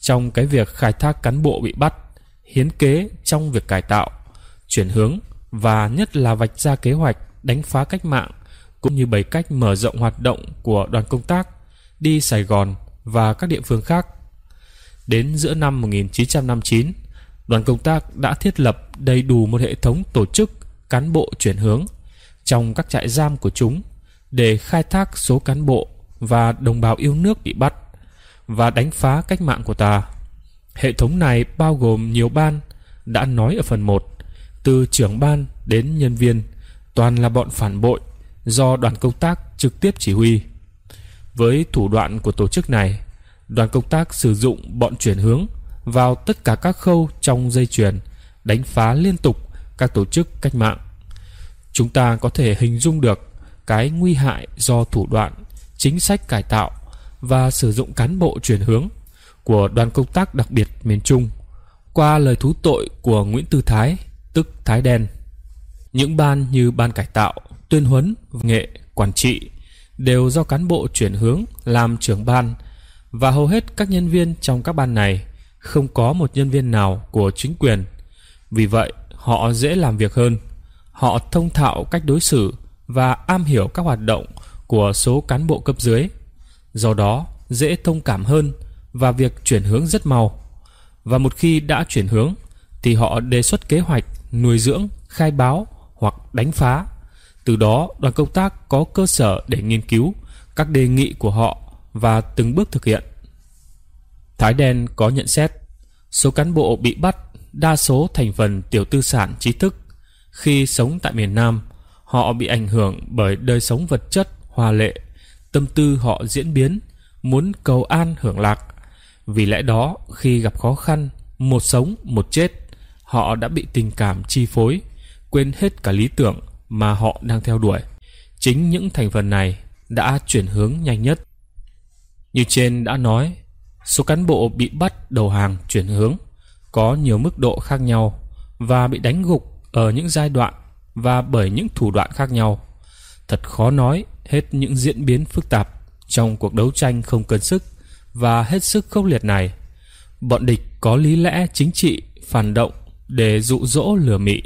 Speaker 1: trong cái việc khai thác cán bộ bị bắt, hiến kế trong việc cải tạo, chuyển hướng và nhất là vạch ra kế hoạch đánh phá cách mạng cũng như bảy cách mở rộng hoạt động của đoàn công tác đi Sài Gòn và các địa phương khác. Đến giữa năm 1959, đoàn công tác đã thiết lập đầy đủ một hệ thống tổ chức cán bộ chuyển hướng trong các trại giam của chúng để khai thác số cán bộ và đồng bào yêu nước bị bắt và đánh phá cách mạng của ta. Hệ thống này bao gồm nhiều ban đã nói ở phần 1, từ trưởng ban đến nhân viên, toàn là bọn phản bội do đoàn công tác trực tiếp chỉ huy. Với thủ đoạn của tổ chức này, đoàn công tác sử dụng bọn chuyển hướng vào tất cả các khâu trong dây chuyền, đánh phá liên tục các tổ chức cách mạng. Chúng ta có thể hình dung được cái nguy hại do thủ đoạn, chính sách cải tạo và sử dụng cán bộ chuyển hướng của đoàn công tác đặc biệt miền Trung qua lời thú tội của Nguyễn Tư Thái, tức Thái Đen. Những ban như ban cải tạo, tuyên huấn, nghệ, quản trị đều do cán bộ chuyển hướng làm trưởng ban và hầu hết các nhân viên trong các ban này không có một nhân viên nào của chính quyền. Vì vậy, họ dễ làm việc hơn. Họ thông thạo cách đối xử và am hiểu các hoạt động của số cán bộ cấp dưới. Do đó, dễ thông cảm hơn và việc chuyển hướng rất mau. Và một khi đã chuyển hướng thì họ đề xuất kế hoạch nuôi dưỡng, khai báo hoặc đánh phá. Từ đó, đoàn công tác có cơ sở để nghiên cứu các đề nghị của họ và từng bước thực hiện. Thái Đen có nhận xét, số cán bộ bị bắt đa số thành phần tiểu tư sản trí thức. Khi sống tại miền Nam, họ bị ảnh hưởng bởi đời sống vật chất, hòa lệ, tâm tư họ diễn biến, muốn cầu an hưởng lạc. Vì lẽ đó, khi gặp khó khăn, một sống, một chết, họ đã bị tình cảm chi phối, quên hết cả lý tưởng mà họ đang theo đuổi. Chính những thành phần này đã chuyển hướng nhanh nhất. Như trên đã nói, số cán bộ bị bắt đầu hàng chuyển hướng có nhiều mức độ khác nhau và bị đánh gục ở những giai đoạn và bởi những thủ đoạn khác nhau. Thật khó nói hết những diễn biến phức tạp trong cuộc đấu tranh không cân sức và hết sức khốc liệt này. Bọn địch có lý lẽ chính trị, phản động để dụ dỗ lừa mị,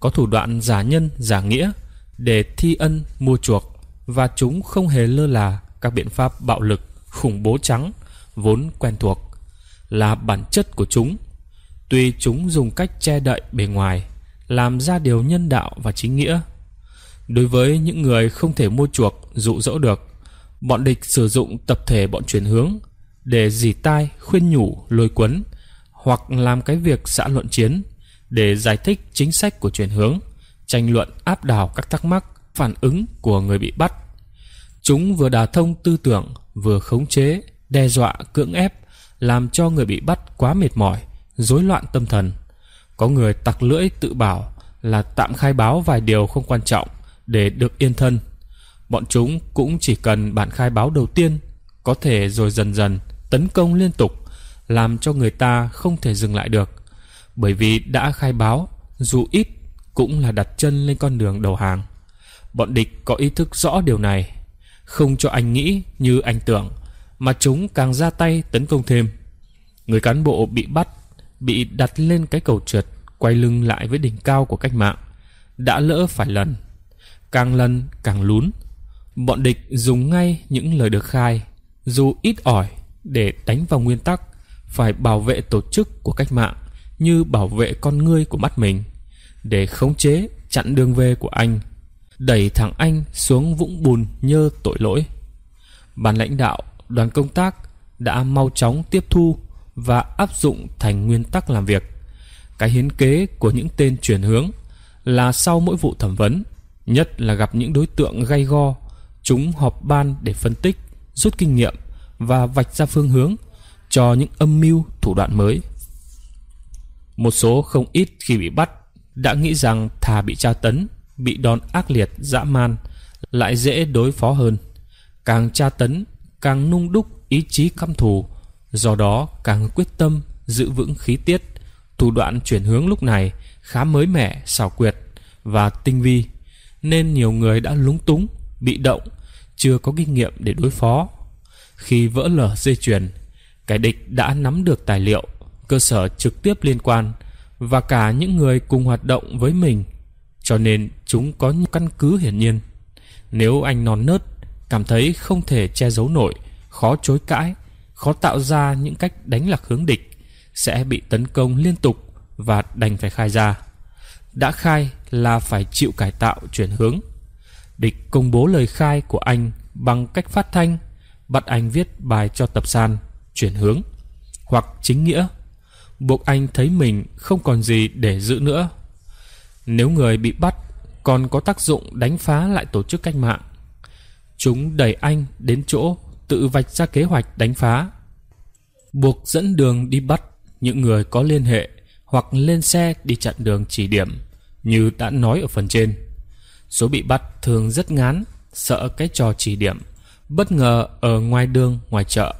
Speaker 1: có thủ đoạn giả nhân, giả nghĩa để thi ân, mua chuộc và chúng không hề lơ là các biện pháp bạo lực, khủng bố trắng vốn quen thuộc là bản chất của chúng. Tuy chúng dùng cách che đậy bề ngoài, làm ra điều nhân đạo và chính nghĩa. Đối với những người không thể mua chuộc, dụ dỗ được, bọn địch sử dụng tập thể bọn chuyển hướng để dì tai, khuyên nhủ, lôi cuốn hoặc làm cái việc xã luận chiến để giải thích chính sách của chuyển hướng, tranh luận áp đảo các thắc mắc, phản ứng của người bị bắt. Chúng vừa đả thông tư tưởng, vừa khống chế, đe dọa, cưỡng ép, làm cho người bị bắt quá mệt mỏi, rối loạn tâm thần. Có người tặc lưỡi tự bảo là tạm khai báo vài điều không quan trọng để được yên thân. Bọn chúng cũng chỉ cần bản khai báo đầu tiên, có thể rồi dần dần tấn công liên tục, làm cho người ta không thể dừng lại được. Bởi vì đã khai báo, dù ít cũng là đặt chân lên con đường đầu hàng. Bọn địch có ý thức rõ điều này, không cho anh nghĩ như anh tưởng, mà chúng càng ra tay tấn công thêm. Người cán bộ bị bắt, bị đặt lên cái cầu trượt, quay lưng lại với đỉnh cao của cách mạng, đã lỡ phải lần. Càng lần càng lún. Bọn địch dùng ngay những lời được khai, dù ít ỏi, để đánh vào nguyên tắc phải bảo vệ tổ chức của cách mạng như bảo vệ con ngươi của mắt mình để khống chế chặn đường về của anh đẩy thằng anh xuống vũng bùn nhơ tội lỗi ban lãnh đạo đoàn công tác đã mau chóng tiếp thu và áp dụng thành nguyên tắc làm việc cái hiến kế của những tên chuyển hướng là sau mỗi vụ thẩm vấn nhất là gặp những đối tượng gay go chúng họp ban để phân tích rút kinh nghiệm và vạch ra phương hướng cho những âm mưu thủ đoạn mới một số không ít khi bị bắt đã nghĩ rằng thà bị tra tấn, bị đòn ác liệt, dã man lại dễ đối phó hơn. Càng tra tấn, càng nung đúc ý chí căm thù, do đó càng quyết tâm giữ vững khí tiết. Thủ đoạn chuyển hướng lúc này khá mới mẻ, xảo quyệt và tinh vi, nên nhiều người đã lúng túng, bị động, chưa có kinh nghiệm để đối phó. Khi vỡ lở dây chuyền, kẻ địch đã nắm được tài liệu cơ sở trực tiếp liên quan và cả những người cùng hoạt động với mình cho nên chúng có căn cứ hiển nhiên nếu anh non nớt cảm thấy không thể che giấu nổi khó chối cãi khó tạo ra những cách đánh lạc hướng địch sẽ bị tấn công liên tục và đành phải khai ra. Đã khai là phải chịu cải tạo chuyển hướng. Địch công bố lời khai của anh bằng cách phát thanh bắt anh viết bài cho tập san chuyển hướng hoặc chính nghĩa. Buộc anh thấy mình không còn gì để giữ nữa. Nếu người bị bắt còn có tác dụng đánh phá lại tổ chức cách mạng, chúng đẩy anh đến chỗ tự vạch ra kế hoạch đánh phá. Buộc dẫn đường đi bắt những người có liên hệ hoặc lên xe đi chặn đường chỉ điểm như đã nói ở phần trên. Số bị bắt thường rất ngán, sợ cái trò chỉ điểm, bất ngờ ở ngoài đường, ngoài chợ.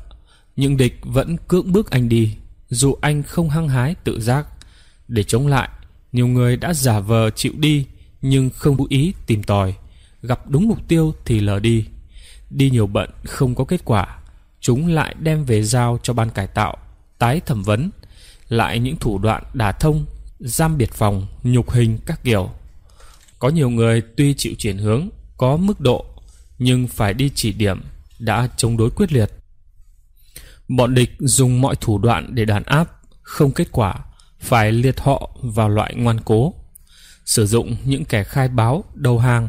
Speaker 1: Nhưng địch vẫn cưỡng bức anh đi dù anh không hăng hái tự giác. Để chống lại, nhiều người đã giả vờ chịu đi nhưng không chú ý tìm tòi, gặp đúng mục tiêu thì lờ đi. Đi nhiều bận không có kết quả, chúng lại đem về giao cho ban cải tạo, tái thẩm vấn, lại những thủ đoạn đả thông, giam biệt phòng, nhục hình các kiểu. Có nhiều người tuy chịu chuyển hướng, có mức độ, nhưng phải đi chỉ điểm, đã chống đối quyết liệt. Bọn địch dùng mọi thủ đoạn để đàn áp, không kết quả, phải liệt họ vào loại ngoan cố. Sử dụng những kẻ khai báo, đầu hàng,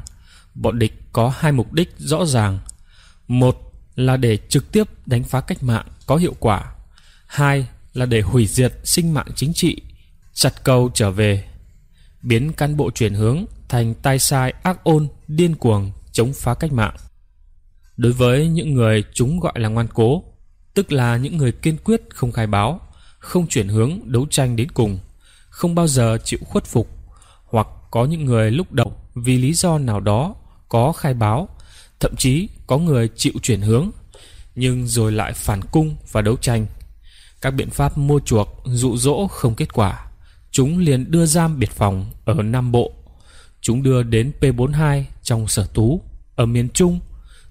Speaker 1: bọn địch có hai mục đích rõ ràng. Một là để trực tiếp đánh phá cách mạng có hiệu quả. Hai là để hủy diệt sinh mạng chính trị, chặt cầu trở về, biến cán bộ chuyển hướng thành tai sai ác ôn, điên cuồng chống phá cách mạng. Đối với những người chúng gọi là ngoan cố, tức là những người kiên quyết không khai báo, không chuyển hướng đấu tranh đến cùng, không bao giờ chịu khuất phục, hoặc có những người lúc đầu vì lý do nào đó có khai báo, thậm chí có người chịu chuyển hướng, nhưng rồi lại phản cung và đấu tranh. Các biện pháp mua chuộc, dụ dỗ không kết quả, chúng liền đưa giam biệt phòng ở Nam Bộ. Chúng đưa đến P42 trong sở tú, ở miền Trung.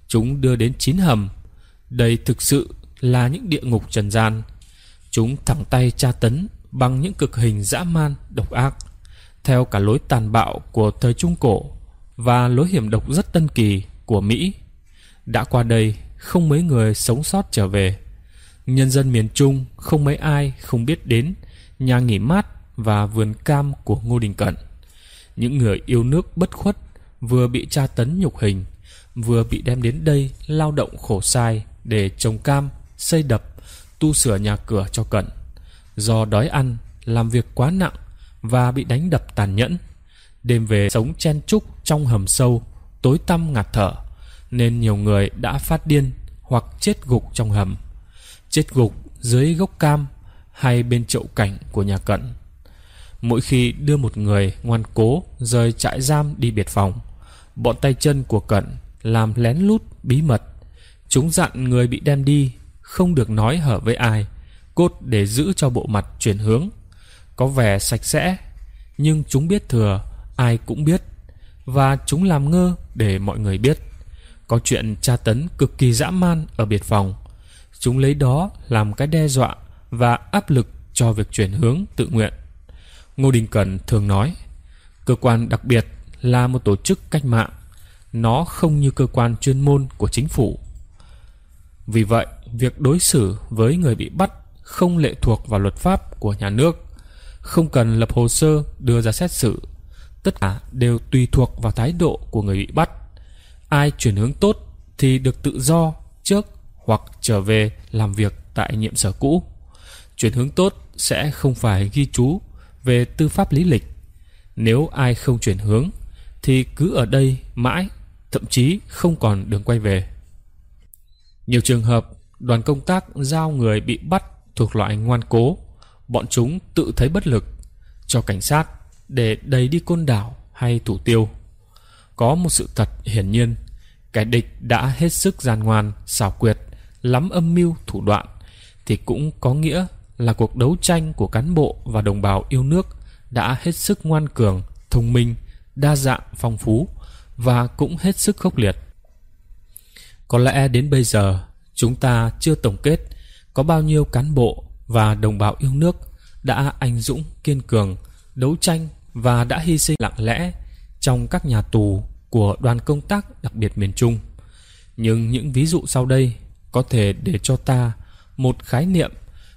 Speaker 1: Chúng đưa đến chín hầm. Đây thực sự là những địa ngục trần gian. Chúng thẳng tay tra tấn bằng những cực hình dã man, độc ác, theo cả lối tàn bạo của thời Trung Cổ và lối hiểm độc rất tân kỳ của Mỹ. Đã qua đây, không mấy người sống sót trở về. Nhân dân miền Trung không mấy ai không biết đến nhà nghỉ mát và vườn cam của Ngô Đình Cận. Những người yêu nước bất khuất vừa bị tra tấn nhục hình, vừa bị đem đến đây lao động khổ sai để trồng cam, xây đập, tu sửa nhà cửa cho Cận. Do đói ăn, làm việc quá nặng và bị đánh đập tàn nhẫn, đêm về sống chen chúc trong hầm sâu, tối tăm ngạt thở, nên nhiều người đã phát điên hoặc chết gục trong hầm. Chết gục dưới gốc cam hay bên chậu cảnh của nhà Cận. Mỗi khi đưa một người ngoan cố rời trại giam đi biệt phòng, bọn tay chân của Cận làm lén lút bí mật. Chúng dặn người bị đem đi không được nói hở với ai, cốt để giữ cho bộ mặt chuyển hướng. Có vẻ sạch sẽ, nhưng chúng biết thừa, ai cũng biết. Và chúng làm ngơ để mọi người biết. Có chuyện tra tấn cực kỳ dã man ở biệt phòng. Chúng lấy đó làm cái đe dọa và áp lực cho việc chuyển hướng tự nguyện. Ngô Đình Cẩn thường nói, cơ quan đặc biệt là một tổ chức cách mạng, nó không như cơ quan chuyên môn của chính phủ. Vì vậy, việc đối xử với người bị bắt không lệ thuộc vào luật pháp của nhà nước, không cần lập hồ sơ đưa ra xét xử, tất cả đều tùy thuộc vào thái độ của người bị bắt. Ai chuyển hướng tốt thì được tự do trước hoặc trở về làm việc tại nhiệm sở cũ. Chuyển hướng tốt sẽ không phải ghi chú về tư pháp lý lịch. Nếu ai không chuyển hướng thì cứ ở đây mãi, thậm chí không còn đường quay về. Nhiều trường hợp đoàn công tác giao người bị bắt thuộc loại ngoan cố, bọn chúng tự thấy bất lực cho cảnh sát để đẩy đi côn đảo hay thủ tiêu. Có một sự thật hiển nhiên, kẻ địch đã hết sức gian ngoan, xảo quyệt, lắm âm mưu thủ đoạn thì cũng có nghĩa là cuộc đấu tranh của cán bộ và đồng bào yêu nước đã hết sức ngoan cường, thông minh, đa dạng, phong phú và cũng hết sức khốc liệt. Có lẽ đến bây giờ chúng ta chưa tổng kết có bao nhiêu cán bộ và đồng bào yêu nước đã anh dũng, kiên cường, đấu tranh và đã hy sinh lặng lẽ trong các nhà tù của đoàn công tác đặc biệt miền Trung. Nhưng những ví dụ sau đây có thể để cho ta một khái niệm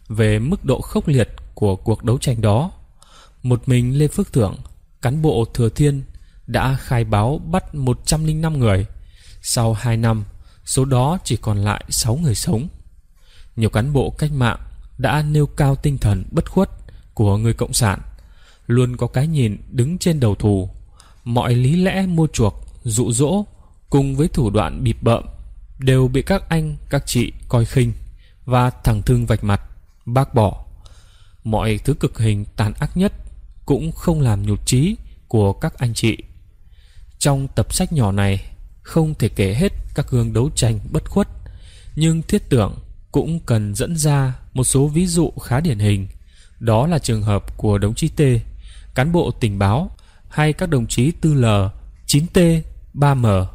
Speaker 1: về mức độ khốc liệt của cuộc đấu tranh đó. Một mình Lê Phước Thưởng, cán bộ Thừa Thiên, đã khai báo bắt 105 người. Sau 2 năm, số đó chỉ còn lại 6 người sống. Nhiều cán bộ cách mạng đã nêu cao tinh thần bất khuất của người Cộng sản, luôn có cái nhìn đứng trên đầu thù. Mọi lý lẽ mua chuộc, dụ dỗ cùng với thủ đoạn bịp bợm đều bị các anh, các chị coi khinh và thẳng thừng vạch mặt bác bỏ. Mọi thứ cực hình tàn ác nhất cũng không làm nhụt chí của các anh chị. Trong tập sách nhỏ này không thể kể hết các gương đấu tranh bất khuất, nhưng thiết tưởng cũng cần dẫn ra một số ví dụ khá điển hình. Đó là trường hợp của đồng chí T, cán bộ tình báo hay các đồng chí tư L, 9T, 3M.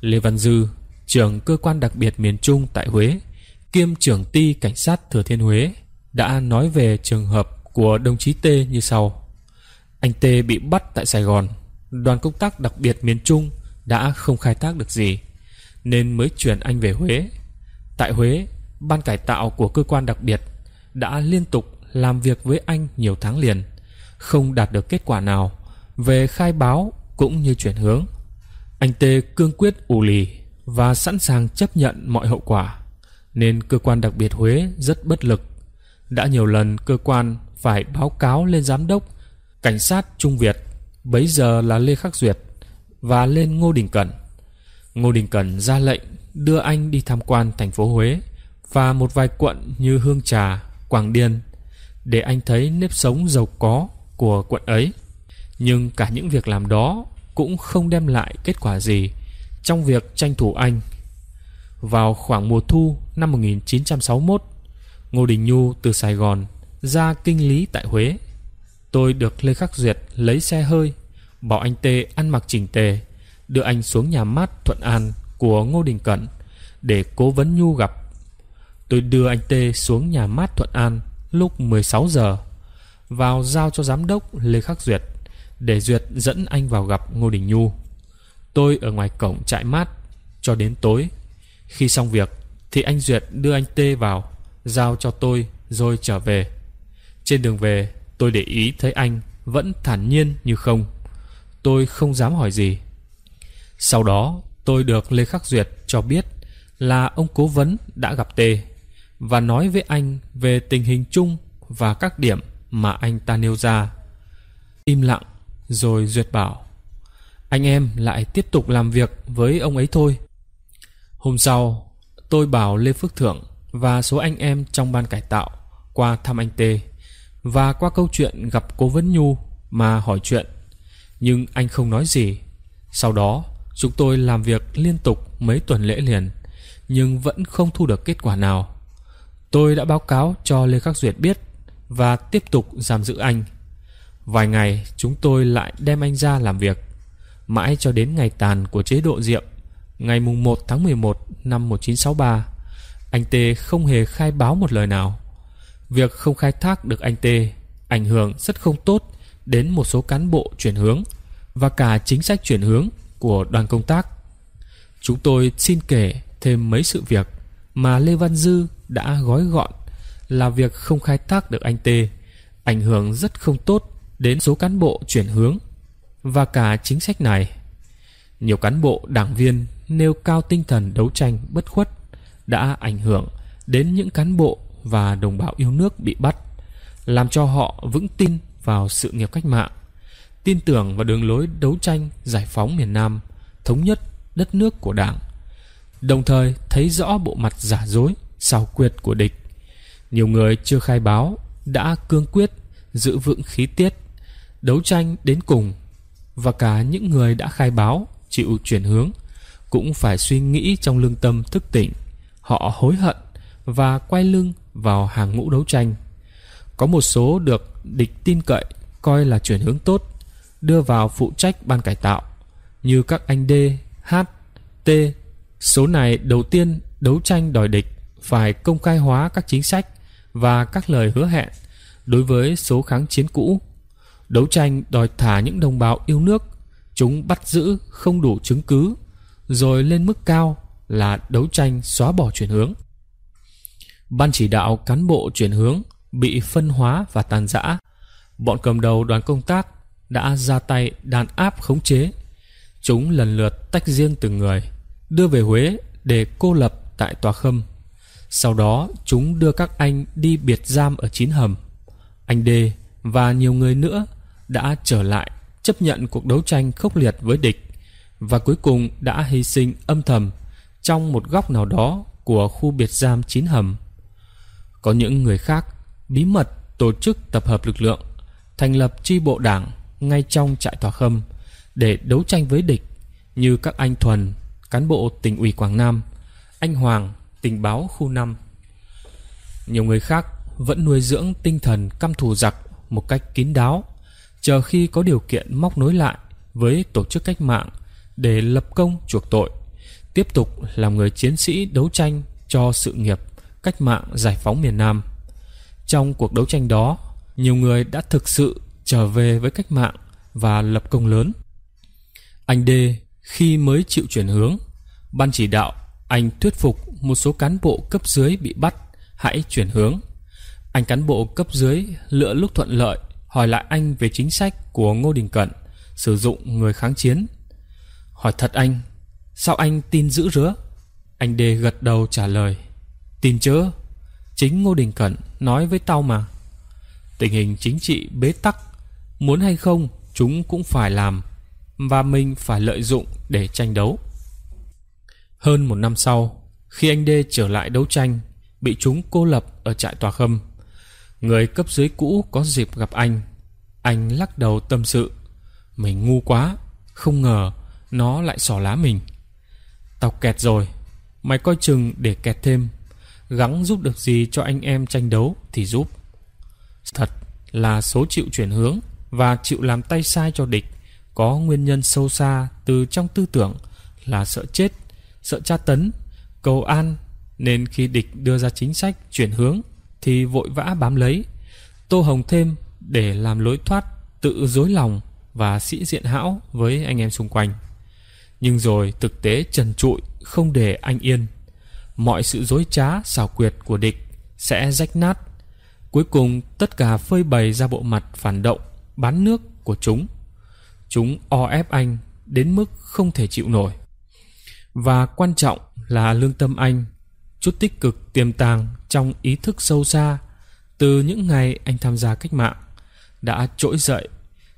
Speaker 1: Lê Văn Dư, trưởng cơ quan đặc biệt miền Trung tại Huế, kiêm trưởng ty cảnh sát Thừa Thiên Huế, đã nói về trường hợp của đồng chí T như sau. Anh T bị bắt tại Sài Gòn, đoàn công tác đặc biệt miền Trung đã không khai thác được gì, nên mới chuyển anh về Huế. Tại Huế, ban cải tạo của cơ quan đặc biệt đã liên tục làm việc với anh nhiều tháng liền, không đạt được kết quả nào về khai báo cũng như chuyển hướng. Anh Tê cương quyết ù lì và sẵn sàng chấp nhận mọi hậu quả, nên cơ quan đặc biệt Huế rất bất lực. Đã nhiều lần cơ quan phải báo cáo lên giám đốc cảnh sát Trung Việt, bấy giờ là Lê Khắc Duyệt và lên Ngô Đình Cẩn. Ngô Đình Cẩn ra lệnh đưa anh đi tham quan thành phố Huế và một vài quận như Hương Trà, Quảng Điền để anh thấy nếp sống giàu có của quận ấy. Nhưng cả những việc làm đó cũng không đem lại kết quả gì trong việc tranh thủ anh. Vào khoảng mùa thu năm 1961, Ngô Đình Nhu từ Sài Gòn ra kinh lý tại Huế. Tôi được Lê Khắc Duyệt lấy xe hơi, bảo anh Tê ăn mặc chỉnh tề, đưa anh xuống nhà mát Thuận An của Ngô Đình Cẩn để cố vấn Nhu gặp. Tôi đưa anh Tê xuống nhà mát Thuận An lúc 16 giờ, vào giao cho giám đốc Lê Khắc Duyệt để Duyệt dẫn anh vào gặp Ngô Đình Nhu. Tôi ở ngoài cổng trại mát cho đến tối. Khi xong việc thì anh Duyệt đưa anh Tê vào, giao cho tôi rồi trở về. Trên đường về, tôi để ý thấy anh vẫn thản nhiên như không. Tôi không dám hỏi gì. Sau đó, tôi được Lê Khắc Duyệt cho biết là ông cố vấn đã gặp Tê và nói với anh về tình hình chung và các điểm mà anh ta nêu ra. Im lặng, rồi Duyệt bảo Anh em lại tiếp tục làm việc với ông ấy thôi. Hôm sau, tôi bảo Lê Phước Thượng và số anh em trong ban cải tạo qua thăm anh Tê và qua câu chuyện gặp cố vấn Nhu mà hỏi chuyện. Nhưng anh không nói gì. Sau đó, chúng tôi làm việc liên tục mấy tuần lễ liền, nhưng vẫn không thu được kết quả nào. Tôi đã báo cáo cho Lê Khắc Duyệt biết và tiếp tục giam giữ anh. Vài ngày chúng tôi lại đem anh ra làm việc. Mãi cho đến ngày tàn của chế độ Diệm, ngày mùng 1 tháng 11 năm 1963, anh Tê không hề khai báo một lời nào. Việc không khai thác được anh Tê ảnh hưởng rất không tốt đến một số cán bộ chuyển hướng và cả chính sách chuyển hướng của đoàn công tác. Chúng tôi xin kể thêm mấy sự việc mà Lê Văn Dư đã gói gọn là việc không khai thác được anh Tê ảnh hưởng rất không tốt đến số cán bộ chuyển hướng và cả chính sách này. Nhiều cán bộ đảng viên nêu cao tinh thần đấu tranh bất khuất đã ảnh hưởng đến những cán bộ và đồng bào yêu nước bị bắt, làm cho họ vững tin vào sự nghiệp cách mạng, tin tưởng vào đường lối đấu tranh giải phóng miền Nam, thống nhất đất nước của Đảng, đồng thời thấy rõ bộ mặt giả dối, xào quyệt của địch. Nhiều người chưa khai báo đã cương quyết giữ vững khí tiết, đấu tranh đến cùng và cả những người đã khai báo chịu chuyển hướng cũng phải suy nghĩ trong lương tâm thức tỉnh họ hối hận và quay lưng vào hàng ngũ đấu tranh. Có một số được địch tin cậy coi là chuyển hướng tốt, đưa vào phụ trách ban cải tạo, như các anh D, H, T. Số này đầu tiên đấu tranh đòi địch phải công khai hóa các chính sách và các lời hứa hẹn đối với số kháng chiến cũ. Đấu tranh đòi thả những đồng bào yêu nước, chúng bắt giữ không đủ chứng cứ, rồi lên mức cao là đấu tranh xóa bỏ chuyển hướng. Ban chỉ đạo cán bộ chuyển hướng bị phân hóa và tàn giã. Bọn cầm đầu đoàn công tác đã ra tay đàn áp khống chế. Chúng lần lượt tách riêng từng người, đưa về Huế để cô lập tại tòa khâm. Sau đó chúng đưa các anh đi biệt giam ở chín hầm. Anh đê và nhiều người nữa đã trở lại chấp nhận cuộc đấu tranh khốc liệt với địch và cuối cùng đã hy sinh âm thầm trong một góc nào đó của khu biệt giam chín hầm. Có những người khác bí mật tổ chức tập hợp lực lượng, thành lập chi bộ đảng ngay trong trại tòa khâm để đấu tranh với địch như các anh Thuần, cán bộ tỉnh ủy Quảng Nam, anh Hoàng, tình báo khu 5. Nhiều người khác vẫn nuôi dưỡng tinh thần căm thù giặc một cách kín đáo, chờ khi có điều kiện móc nối lại với tổ chức cách mạng để lập công chuộc tội, tiếp tục làm người chiến sĩ đấu tranh cho sự nghiệp cách mạng giải phóng miền Nam. Trong cuộc đấu tranh đó, nhiều người đã thực sự trở về với cách mạng và lập công lớn. Anh D khi mới chịu chuyển hướng, ban chỉ đạo anh thuyết phục một số cán bộ cấp dưới bị bắt hãy chuyển hướng. Anh cán bộ cấp dưới lựa lúc thuận lợi hỏi lại anh về chính sách của Ngô Đình Cận sử dụng người kháng chiến. Hỏi thật anh, sao anh tin giữ rứa? Anh đề gật đầu trả lời, tin chớ, chính Ngô Đình Cận nói với tao mà. Tình hình chính trị bế tắc, muốn hay không chúng cũng phải làm và mình phải lợi dụng để tranh đấu. Hơn một năm sau, khi anh đê trở lại đấu tranh, bị chúng cô lập ở trại tòa khâm, người cấp dưới cũ có dịp gặp anh. Anh lắc đầu tâm sự, mình ngu quá, không ngờ nó lại xỏ lá mình. Tao kẹt rồi, mày coi chừng để kẹt thêm, gắng giúp được gì cho anh em tranh đấu thì giúp. Thật là số chịu chuyển hướng và chịu làm tay sai cho địch có nguyên nhân sâu xa từ trong tư tưởng là sợ chết, sợ tra tấn, cầu an nên khi địch đưa ra chính sách chuyển hướng thì vội vã bám lấy, tô hồng thêm để làm lối thoát tự dối lòng và sĩ diện hão với anh em xung quanh. Nhưng rồi thực tế trần trụi không để anh yên. Mọi sự dối trá xảo quyệt của địch sẽ rách nát. Cuối cùng tất cả phơi bày ra bộ mặt phản động, bán nước của chúng. Chúng o ép anh đến mức không thể chịu nổi. Và quan trọng là lương tâm anh, chút tích cực tiềm tàng trong ý thức sâu xa. Từ những ngày anh tham gia cách mạng đã trỗi dậy.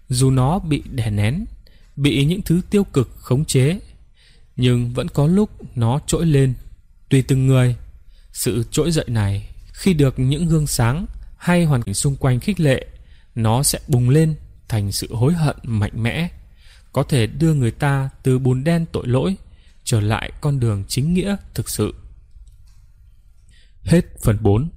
Speaker 1: Dù nó bị đè nén bị những thứ tiêu cực khống chế nhưng vẫn có lúc nó trỗi lên tùy từng người. Sự trỗi dậy này khi được những gương sáng hay hoàn cảnh xung quanh khích lệ nó sẽ bùng lên thành sự hối hận mạnh mẽ. Có thể đưa người ta từ bùn đen tội lỗi trở lại con đường chính nghĩa thực sự. Hết phần 4